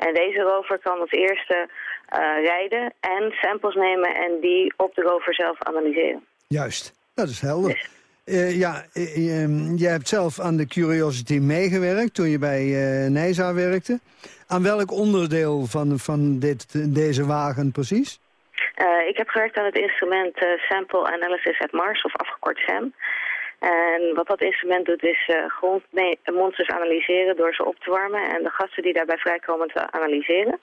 [SPEAKER 27] En deze rover kan als eerste eh, rijden en samples nemen en die op de rover zelf analyseren.
[SPEAKER 10] Juist, dat is helder. Eh, ja, eh, ehm, jij hebt zelf aan de Curiosity meegewerkt toen je bij NISA werkte. Aan welk onderdeel van, van dit, deze wagen precies?
[SPEAKER 27] Ik heb gewerkt aan het instrument Sample Analysis at Mars, of afgekort SAM. En wat dat instrument doet is eh grondmonsters analyseren door ze op te warmen en de gassen die daarbij vrijkomen te analyseren.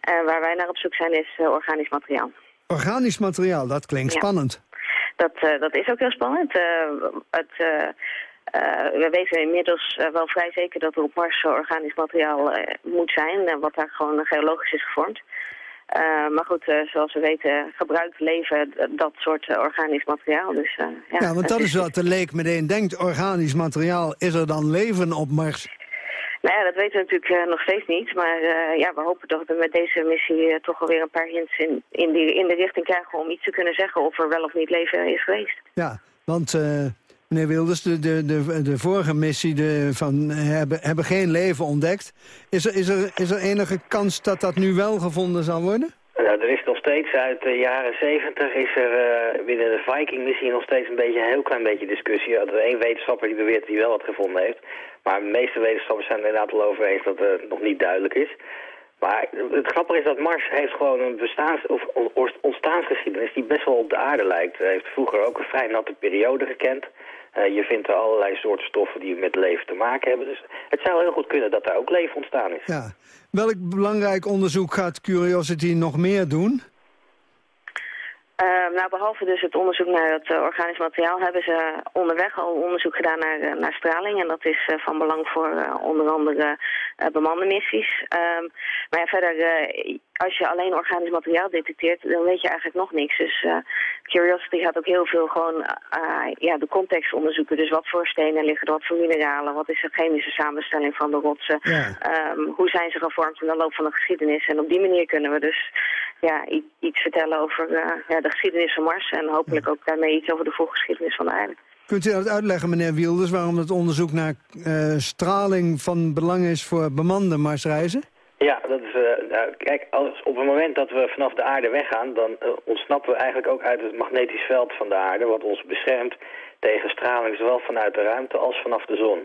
[SPEAKER 27] En waar wij naar op zoek zijn is eh, organisch materiaal.
[SPEAKER 10] Organisch materiaal, dat klinkt
[SPEAKER 27] Ja.
[SPEAKER 10] spannend.
[SPEAKER 27] Dat, eh, dat is ook heel spannend. Het, we weten inmiddels wel vrij zeker dat er op Mars organisch materiaal moet zijn, wat daar gewoon geologisch is gevormd. Eh, maar goed, eh, zoals we weten gebruikt leven dat soort eh, organisch materiaal. Dus, ja,
[SPEAKER 10] Ja, want dat is wat de leek meteen denkt. Organisch materiaal, is er dan leven op Mars?
[SPEAKER 27] Nou ja, dat weten we natuurlijk nog steeds niet. Maar ja, we hopen toch dat we met deze missie toch alweer een paar hints in, in, die, in de richting krijgen om iets te kunnen zeggen of er wel of niet leven is geweest.
[SPEAKER 10] Ja, want Meneer Wilders, de, de, de, de vorige missie de, van, hebben, hebben geen leven ontdekt. Is er, is, er, is er enige kans dat dat nu wel gevonden zal worden?
[SPEAKER 28] Nou, er is nog steeds uit de jaren zeventig is er uh, binnen de Viking-missie nog steeds een beetje heel klein beetje discussie. Er is één wetenschapper die beweert dat hij wel wat gevonden heeft. Maar de meeste wetenschappers zijn er inderdaad al over eens dat het nog niet duidelijk is. Maar het grappige is dat Mars heeft gewoon een bestaans, of ontstaansgeschiedenis die best wel op de aarde lijkt. Hij heeft vroeger ook een vrij natte periode gekend. Uh, je vindt er allerlei soorten stoffen die met leven te maken hebben. Dus het zou heel goed kunnen dat daar ook leven ontstaan is.
[SPEAKER 10] Ja. Welk belangrijk onderzoek gaat Curiosity nog meer doen?
[SPEAKER 27] Uh, nou, behalve dus het onderzoek naar het uh, organisch materiaal... hebben ze onderweg al onderzoek gedaan naar, uh, naar straling. En dat is van belang voor onder andere bemande missies. Um, maar ja, verder, als je alleen organisch materiaal detecteert... dan weet je eigenlijk nog niks. Dus Curiosity gaat ook heel veel gewoon ja, de context onderzoeken. Dus wat voor stenen liggen er, wat voor mineralen... wat is de chemische samenstelling van de rotsen... Ja. Um, hoe zijn ze gevormd in de loop van de geschiedenis. En op die manier kunnen we dus ja, iets vertellen over ja, de geschiedenis van Mars... en hopelijk ook daarmee iets over de voorgeschiedenis van de aarde.
[SPEAKER 10] Kunt u dat uitleggen, meneer Wilders, waarom het onderzoek naar uh, straling van belang is voor bemande Marsreizen?
[SPEAKER 28] Ja, dat is, uh, nou, kijk, als, op het moment dat we vanaf de aarde weggaan, dan uh, ontsnappen we eigenlijk ook uit het magnetisch veld van de aarde, wat ons beschermt tegen straling, zowel vanuit de ruimte als vanaf de zon.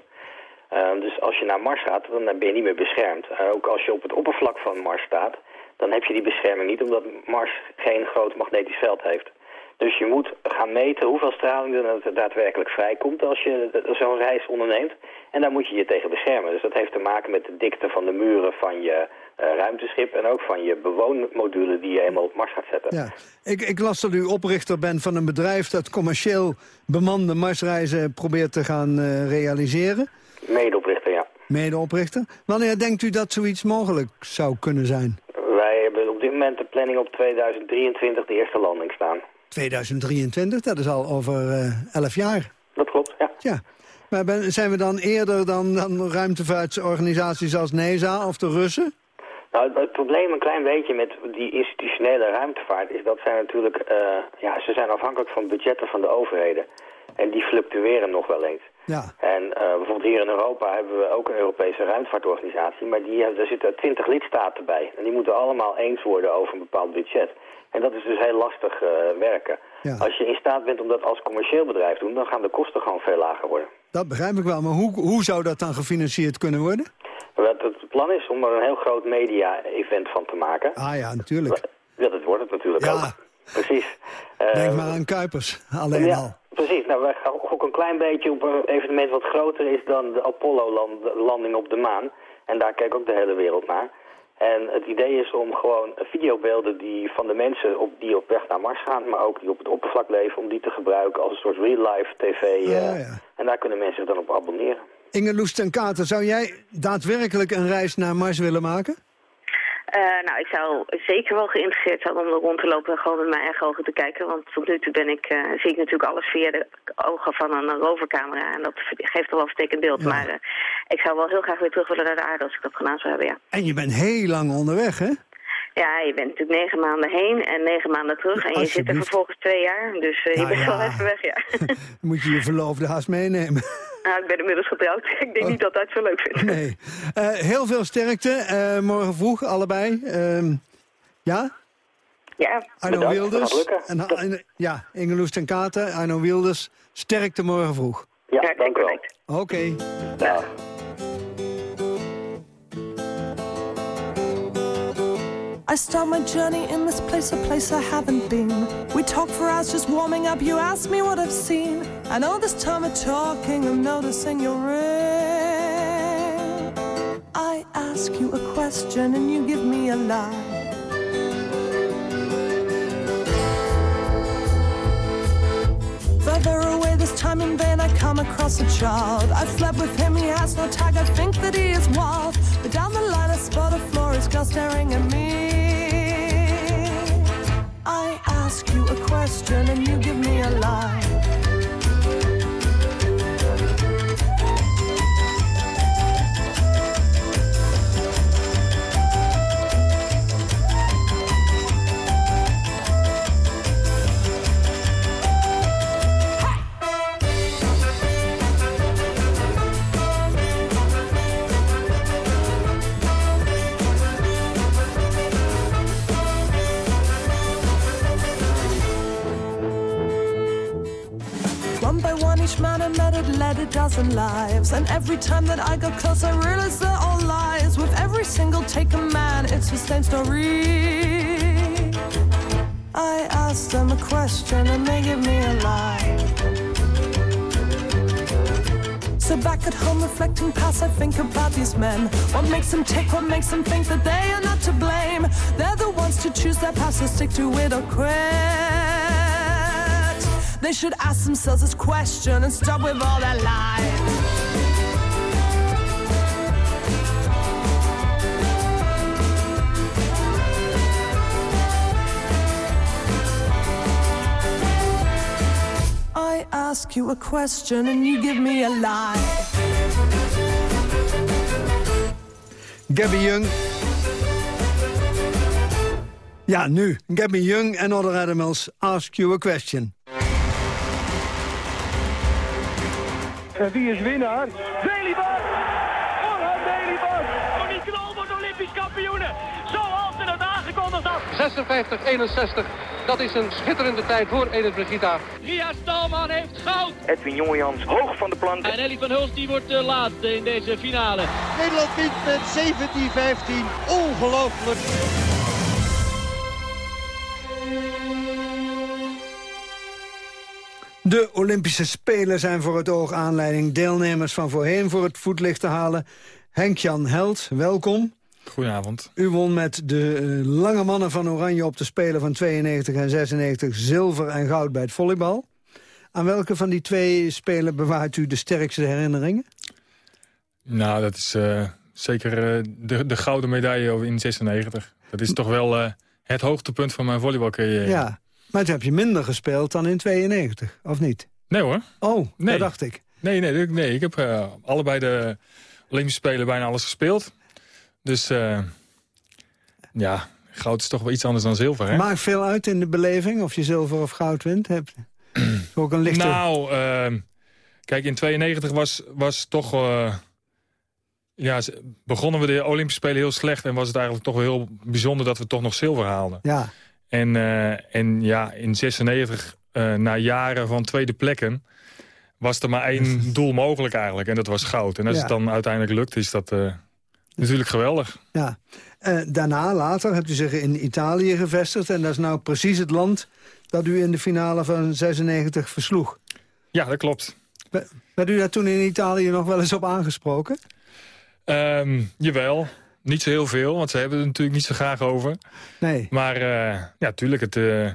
[SPEAKER 28] dus als je naar Mars gaat, dan ben je niet meer beschermd. ook als je op het oppervlak van Mars staat, dan heb je die bescherming niet, omdat Mars geen groot magnetisch veld heeft. Dus je moet gaan meten hoeveel straling er daadwerkelijk vrijkomt als je zo'n reis onderneemt. En daar moet je je tegen beschermen. Dus dat heeft te maken met de dikte van de muren van je uh, ruimteschip... en ook van je bewoonmodule die je eenmaal op Mars gaat zetten.
[SPEAKER 10] Ja. Ik, ik las dat u oprichter bent van een bedrijf dat commercieel bemande Marsreizen probeert te gaan uh, realiseren.
[SPEAKER 28] Medeoprichter, ja.
[SPEAKER 10] Medeoprichter. Wanneer denkt u dat zoiets mogelijk zou kunnen zijn?
[SPEAKER 28] Wij hebben op dit moment de planning op 2023 de eerste landing staan.
[SPEAKER 10] 2023, dat is al over uh, 11 jaar.
[SPEAKER 28] Dat klopt, ja.
[SPEAKER 10] Ja. Maar ben, zijn we dan eerder dan, dan ruimtevaartorganisaties als NASA of de Russen?
[SPEAKER 28] Nou, het probleem een klein beetje met die institutionele ruimtevaart is dat zij natuurlijk, uh, ja, ze zijn afhankelijk van budgetten van de overheden. En die fluctueren nog wel eens.
[SPEAKER 10] Ja.
[SPEAKER 28] En uh, bijvoorbeeld hier in Europa hebben we ook een Europese ruimtevaartorganisatie, maar die, daar zitten twintig lidstaten bij. En die moeten allemaal eens worden over een bepaald budget. En dat is dus heel lastig uh, werken.
[SPEAKER 10] Ja.
[SPEAKER 28] Als je in staat bent om dat als commercieel bedrijf te doen, dan gaan de kosten gewoon veel lager worden.
[SPEAKER 10] Dat begrijp ik wel, maar hoe, hoe zou dat dan gefinancierd kunnen worden?
[SPEAKER 28] Wat het plan is om er een heel groot media-event van te maken.
[SPEAKER 10] Ah ja, natuurlijk.
[SPEAKER 28] Ja, dat wordt het natuurlijk
[SPEAKER 10] ja.
[SPEAKER 28] ook. Precies.
[SPEAKER 10] Denk
[SPEAKER 28] Uh,
[SPEAKER 10] maar aan Kuipers, alleen
[SPEAKER 28] ja,
[SPEAKER 10] al.
[SPEAKER 28] Precies, nou wij gaan ook een klein beetje op een evenement wat groter is dan de Apollo-landing op de maan. En daar kijkt ook de hele wereld naar. En het idee is om gewoon videobeelden die van de mensen op, die op weg naar Mars gaan, maar ook die op het oppervlak leven, om die te gebruiken als een soort real-life tv. Uh,
[SPEAKER 10] Ja, ja.
[SPEAKER 28] En daar kunnen mensen zich dan op abonneren.
[SPEAKER 10] Inge Loes ten Kater, zou jij daadwerkelijk een reis naar Mars willen maken?
[SPEAKER 27] Uh, nou, ik zou zeker wel geïnteresseerd zijn om er rond te lopen en gewoon met mijn eigen ogen te kijken. Want tot nu toe ben ik, uh, zie ik natuurlijk alles via de ogen van een rovercamera. En dat geeft toch wel een vertekend beeld.
[SPEAKER 10] Ja.
[SPEAKER 27] Maar uh, ik zou wel heel graag weer terug willen naar de aarde als ik dat gedaan zou hebben, ja.
[SPEAKER 10] En je bent heel lang onderweg, hè?
[SPEAKER 27] Ja, je bent natuurlijk negen maanden heen en negen maanden terug. En je zit er vervolgens twee jaar. Dus uh, je
[SPEAKER 10] Nou
[SPEAKER 27] bent
[SPEAKER 10] ja.
[SPEAKER 27] wel even weg, ja.
[SPEAKER 10] Moet je je verloofde haast meenemen.
[SPEAKER 27] nou, ik ben inmiddels getrouwd. ik denk niet dat hij het zo leuk vindt.
[SPEAKER 10] Nee. Eh, heel veel sterkte. eh, morgen vroeg, allebei. Ehm, ja?
[SPEAKER 27] Ja.
[SPEAKER 10] Arno
[SPEAKER 28] Bedankt,
[SPEAKER 10] Wilders. En, en, ja, Inge Loes ten Katen, Arno Wilders. Sterkte morgen vroeg.
[SPEAKER 28] Ja, dank u wel.
[SPEAKER 10] Oké.
[SPEAKER 28] Dag.
[SPEAKER 29] I start my journey in this place, a place I haven't been. We talk for hours just warming up. You ask me what I've seen. And all this time of talking, I'm noticing your ring. I ask you a question and you give me a lie. Further away this time in vain, I come across a child. I fled with him, he has no tag. I think that he is wild. But down the line, I spot a florist girl staring at me. I ask you a question and you give me a lie. Dozen lives. And every time that I got close, I realized they're all lies. With every single take a man, it's the same story. I ask them a question and they give me a lie. So back at home reflecting past, I think about these men. What makes them tick, what makes them think that they are not to blame? They're the ones to choose their path, to stick to it or quit. They should ask themselves this question and stop with all that lies. I ask you a question and you give me a lie.
[SPEAKER 10] Gabby Young. Ja, nu. Gabby Young en Other Animals Ask You a Question.
[SPEAKER 30] En wie is winnaar? Delibas! Orhan Delibas!
[SPEAKER 31] Tony Knol wordt Olympisch kampioene. Zoals ze het aangekondigd had.
[SPEAKER 32] 56-61. Dat is een schitterende tijd voor Edith Brigita.
[SPEAKER 31] Ria Stalman heeft goud.
[SPEAKER 33] Edwin Jongejans hoog van de plank.
[SPEAKER 31] En Ellie van Hulst die wordt de laatste in deze finale.
[SPEAKER 34] Nederland wint met 17-15. Ongelooflijk.
[SPEAKER 10] De Olympische Spelen zijn voor het oog aanleiding deelnemers van voorheen voor het voetlicht te halen. Henk-Jan Held, welkom.
[SPEAKER 35] Goedenavond.
[SPEAKER 10] U won met de eh, lange mannen van Oranje op de Spelen van 92 en 96 zilver en goud bij het volleybal. Aan welke van die twee Spelen bewaart u de sterkste herinneringen?
[SPEAKER 35] Nou, dat is eh, zeker eh, de, de gouden medaille in 96. Dat is toch wel het hoogtepunt van mijn volleybalcarrière.
[SPEAKER 10] Ja, maar toen heb je minder gespeeld dan in 92, of niet?
[SPEAKER 35] Nee hoor.
[SPEAKER 10] Oh,
[SPEAKER 35] nee.
[SPEAKER 10] dat dacht ik.
[SPEAKER 35] Nee, nee, nee, nee. ik heb eh, allebei de Olympische Spelen bijna alles gespeeld. Dus eh, ja, goud is toch wel iets anders dan zilver, hè?
[SPEAKER 10] Maakt veel uit in de beleving of je zilver of goud wint? Heb ook een lichte...
[SPEAKER 35] Nou, ehm, kijk, in 92 was, was toch... eh, ja, begonnen we de Olympische Spelen heel slecht... en was het eigenlijk toch wel heel bijzonder dat we toch nog zilver haalden.
[SPEAKER 10] Ja.
[SPEAKER 35] En, eh, en ja, in 96, eh, na jaren van tweede plekken... was er maar één doel mogelijk eigenlijk. En dat was goud. En als
[SPEAKER 10] Ja.
[SPEAKER 35] het dan uiteindelijk lukt, is dat eh, natuurlijk geweldig.
[SPEAKER 10] Ja. Daarna, later, hebt u zich in Italië gevestigd... en dat is nou precies het land dat u in de finale van 96 versloeg.
[SPEAKER 35] Ja, dat klopt.
[SPEAKER 10] Werd u daar toen in Italië nog wel eens op aangesproken?
[SPEAKER 35] Ehm, jawel, niet zo heel veel, want ze hebben het natuurlijk niet zo graag over.
[SPEAKER 10] Nee.
[SPEAKER 35] Maar eh, ja, tuurlijk, het, eh,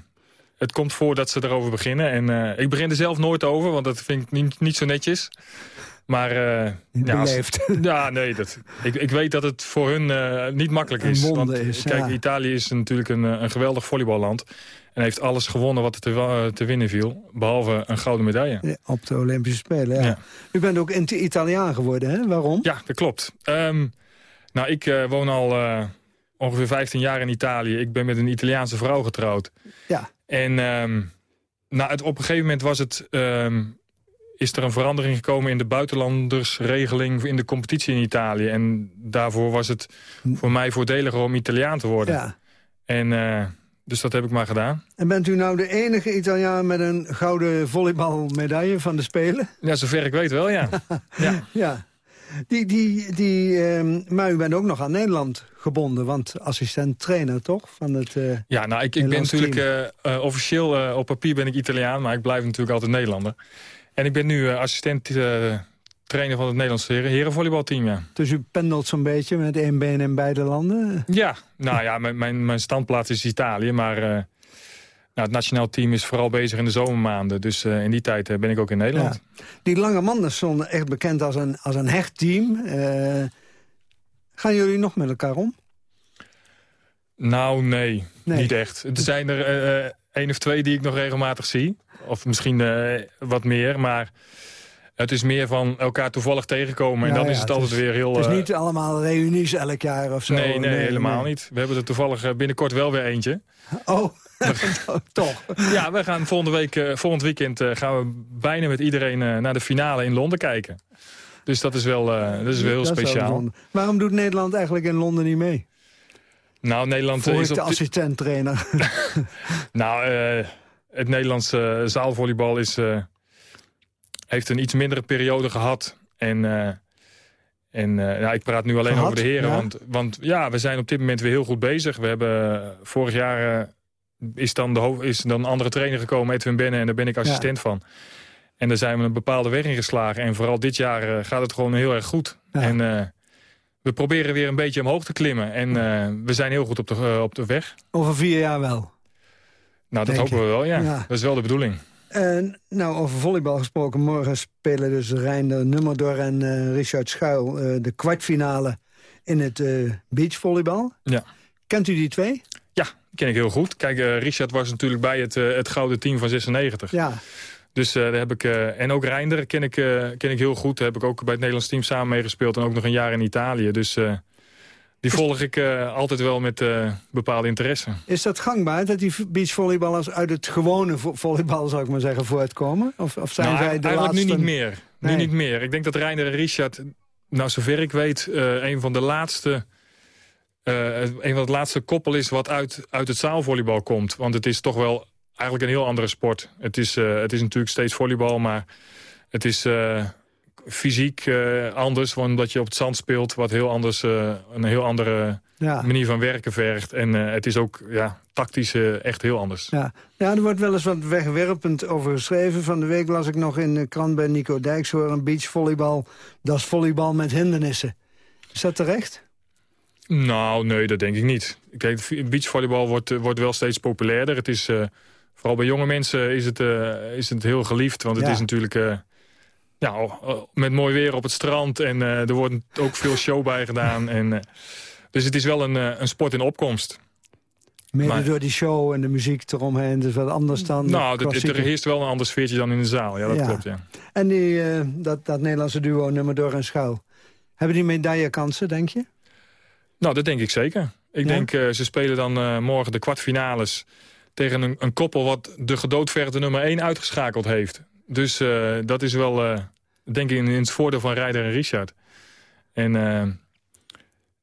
[SPEAKER 35] het komt voor dat ze erover beginnen. En eh, ik begin er zelf nooit over, want dat vind ik niet, niet zo netjes. Maar ja, als- ja, nee, dat, ik, ik weet dat het voor hun niet makkelijk is. want,
[SPEAKER 10] is,
[SPEAKER 35] kijk,
[SPEAKER 10] ja.
[SPEAKER 35] Italië is natuurlijk een, een geweldig volleyballand. En heeft alles gewonnen wat er te, te winnen viel. Behalve een gouden medaille.
[SPEAKER 10] Ja, op de Olympische Spelen, ja.
[SPEAKER 35] Ja.
[SPEAKER 10] U bent ook Italiaan geworden, hè? Waarom?
[SPEAKER 35] Ja, dat klopt. Ehm, nou, ik eh, woon al eh, ongeveer 15 jaar in Italië. Ik ben met een Italiaanse vrouw getrouwd.
[SPEAKER 10] Ja.
[SPEAKER 35] En ehm, nou, het, op een gegeven moment was het, ehm, is er een verandering gekomen in de buitenlandersregeling in de competitie in Italië. En daarvoor was het voor mij voordeliger om Italiaan te worden.
[SPEAKER 10] Ja.
[SPEAKER 35] En eh, dus dat heb ik maar gedaan.
[SPEAKER 10] En bent u nou de enige Italiaan met een gouden volleybalmedaille van de Spelen?
[SPEAKER 35] Ja, zover ik weet wel, ja. ja.
[SPEAKER 10] Ja. Die, die, die, ehm, maar u bent ook nog aan Nederland gebonden, want assistent-trainer toch? Van het, eh,
[SPEAKER 35] Ja, nou, ik, ik ben natuurlijk eh, eh, officieel op papier ben ik Italiaan, maar ik blijf natuurlijk altijd Nederlander. En ik ben nu eh, assistent eh, trainer van het Nederlandse heren, herenvolleybalteam, ja.
[SPEAKER 10] Dus u pendelt zo'n beetje met één been in beide landen?
[SPEAKER 35] Ja, nou ja, mijn, mijn, mijn standplaats is Italië, maar nou, het nationaal team is vooral bezig in de zomermaanden. Dus eh, in die tijd eh, ben ik ook in Nederland.
[SPEAKER 10] Ja. Die lange mannen stonden echt bekend als een, als een hecht team. Eh, gaan jullie nog met elkaar om?
[SPEAKER 35] Nou, nee,
[SPEAKER 10] Nee.
[SPEAKER 35] niet echt. Er zijn er één of twee die ik nog regelmatig zie. Of misschien wat meer, maar het is meer van elkaar toevallig tegenkomen. En
[SPEAKER 10] Ja,
[SPEAKER 35] dan
[SPEAKER 10] ja,
[SPEAKER 35] is het,
[SPEAKER 10] het
[SPEAKER 35] altijd
[SPEAKER 10] is-
[SPEAKER 35] weer heel...
[SPEAKER 10] Het is
[SPEAKER 35] eh,
[SPEAKER 10] niet allemaal reunies elk jaar of zo.
[SPEAKER 35] Nee, nee, helemaal niet. We hebben er toevallig eh, binnenkort wel weer eentje.
[SPEAKER 10] Oh, toch?
[SPEAKER 35] Ja, we gaan volgende week, eh, volgend weekend gaan we bijna met iedereen naar de finale in Londen kijken. Dus dat is wel, dat is wel heel
[SPEAKER 10] Dat
[SPEAKER 35] speciaal.
[SPEAKER 10] Waarom doet Nederland eigenlijk in Londen niet mee?
[SPEAKER 35] nou, Nederland
[SPEAKER 10] Voor
[SPEAKER 35] is op
[SPEAKER 10] de assistent-trainer.
[SPEAKER 35] Nou, het Nederlandse zaalvolleybal is, heeft een iets mindere periode gehad. En, uh, en uh, ja, ik praat nu alleen
[SPEAKER 10] Gehad,
[SPEAKER 35] over de heren.
[SPEAKER 10] ja.
[SPEAKER 35] Want, want ja, we zijn op dit moment weer heel goed bezig. We hebben vorig jaar is, dan de is dan een andere trainer gekomen, Edwin Benne. En daar ben ik assistent van. En daar zijn we een bepaalde weg in geslagen. En vooral dit jaar gaat het gewoon heel erg goed. En we proberen weer een beetje omhoog te klimmen. En we zijn heel goed op de, op de weg.
[SPEAKER 10] Over vier jaar wel.
[SPEAKER 35] Nou, dat hopen we wel, ja.
[SPEAKER 10] Ja.
[SPEAKER 35] Dat is wel de bedoeling.
[SPEAKER 10] Nou, over volleybal gesproken. Morgen spelen dus Reinder Nummerdor en eh, Richard Schuil... eh, de kwartfinale in het eh beachvolleybal.
[SPEAKER 35] Ja.
[SPEAKER 10] Kent u die twee?
[SPEAKER 35] Ja, ken ik heel goed. Kijk, Richard was natuurlijk bij het, het gouden team van 96.
[SPEAKER 10] Ja.
[SPEAKER 35] Dus daar heb ik... en ook Reinder ken ik, ken ik heel goed. Daar heb ik ook bij het Nederlands team samen meegespeeld. En ook nog een jaar in Italië. Dus die volg ik uh, altijd wel met uh, bepaalde interesse.
[SPEAKER 10] Is dat gangbaar, dat die beachvolleyballers uit het gewone vo volleybal, zou ik maar zeggen, voortkomen? Of, of zijn
[SPEAKER 35] nou,
[SPEAKER 10] zij de
[SPEAKER 35] eigenlijk
[SPEAKER 10] laatste?
[SPEAKER 35] nu niet meer. Nee. Nu niet meer. Ik denk dat Reiner en Richard, nou zover ik weet, uh, een van de laatste... een van het laatste koppel is wat uit, uit het zaalvolleybal komt. Want het is toch wel eigenlijk een heel andere sport. Het is, het is natuurlijk steeds volleybal, maar het is fysiek uh, anders, omdat je op het zand speelt... wat heel anders, uh, een heel andere
[SPEAKER 10] ja.
[SPEAKER 35] manier van werken vergt. En uh, het is ook ja, tactisch echt heel anders.
[SPEAKER 10] Ja. ja, er wordt wel eens wat wegwerpend over geschreven. Van de week las ik nog in de krant bij Nico Dijkshoorn... een beachvolleybal, dat is volleybal met hindernissen. Is dat terecht?
[SPEAKER 35] Nou, nee, dat denk ik niet. Kijk, beachvolleybal wordt, wordt wel steeds populairder. Het is, vooral bij jonge mensen is het, is het heel geliefd, want het
[SPEAKER 10] Ja.
[SPEAKER 35] is natuurlijk ja, met mooi weer op het strand. En uh, er wordt ook veel show bij gedaan. En, uh, dus het is wel een, uh, een sport in opkomst.
[SPEAKER 10] Mede
[SPEAKER 35] Maar-
[SPEAKER 10] door die show en de muziek eromheen. Dus wat anders dan
[SPEAKER 35] nou, het- het,
[SPEAKER 10] klassieke-
[SPEAKER 35] er heerst wel een ander sfeertje dan in de zaal. Ja, dat
[SPEAKER 10] Ja.
[SPEAKER 35] klopt, ja.
[SPEAKER 10] En die, eh, dat, dat Nederlandse duo nummer door en Schuil. Hebben die medaillekansen, denk je?
[SPEAKER 35] Nou, dat denk ik zeker. Ik
[SPEAKER 10] Ja?
[SPEAKER 35] denk, eh, ze spelen dan eh, morgen de kwartfinales... tegen een, een koppel wat de gedoodverde nummer 1 uitgeschakeld heeft. Dus eh, dat is wel, eh, denk ik, in, in het voordeel van Ryder en Richard. En eh,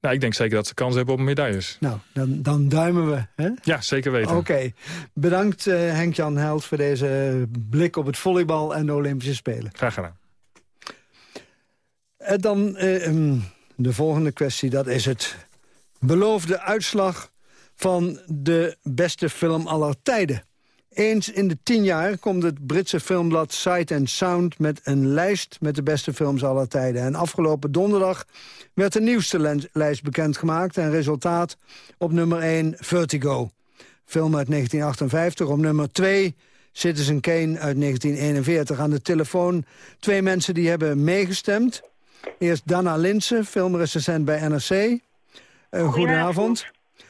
[SPEAKER 35] nou, ik denk zeker dat ze kans hebben op medailles.
[SPEAKER 10] Nou, dan, dan duimen we. Hè?
[SPEAKER 35] Ja, zeker weten.
[SPEAKER 10] Oké. Bedankt Henk-Jan Held voor deze blik op het volleybal en de Olympische Spelen.
[SPEAKER 35] Graag gedaan.
[SPEAKER 10] En dan eh, ehm, de volgende kwestie, dat is het beloofde uitslag van de beste film aller tijden. Eens in de tien jaar komt het Britse filmblad Sight and Sound... met een lijst met de beste films aller tijden. En afgelopen donderdag werd de nieuwste lijst bekendgemaakt... en resultaat op nummer 1 Vertigo. Film uit 1958. Op nummer 2 Citizen Kane uit 1941. Aan de telefoon twee mensen die hebben meegestemd. Eerst Dana Linsen, filmrecensent bij NRC. Eh, goedenavond.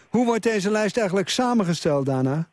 [SPEAKER 10] Hoe wordt deze lijst eigenlijk samengesteld, Dana?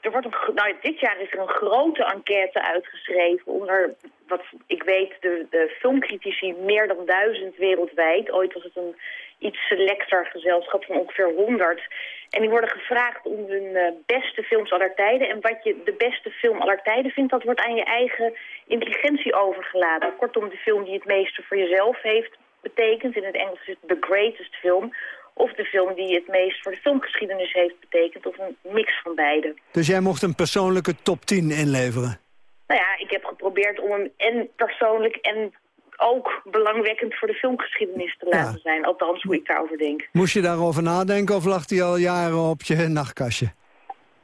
[SPEAKER 36] Er wordt een, nou, dit jaar is er een grote enquête uitgeschreven onder, wat ik weet, de, de filmcritici meer dan duizend wereldwijd. Ooit was het een iets selecter gezelschap van ongeveer 100. En die worden gevraagd om hun eh, beste films aller tijden. En wat je de beste film aller tijden vindt, dat wordt aan je eigen intelligentie overgelaten. Kortom, de film die het meeste voor jezelf heeft betekend. In het Engels is het the greatest film. Of de film die het meest voor de filmgeschiedenis heeft betekend. Of een mix van beide.
[SPEAKER 10] Dus jij mocht een persoonlijke top 10 inleveren.
[SPEAKER 36] Nou ja, ik heb geprobeerd om hem en persoonlijk en ook belangwekkend voor de filmgeschiedenis te laten zijn. Althans, hoe ik daarover denk.
[SPEAKER 10] Moest je daarover nadenken of lag die al jaren op je nachtkastje?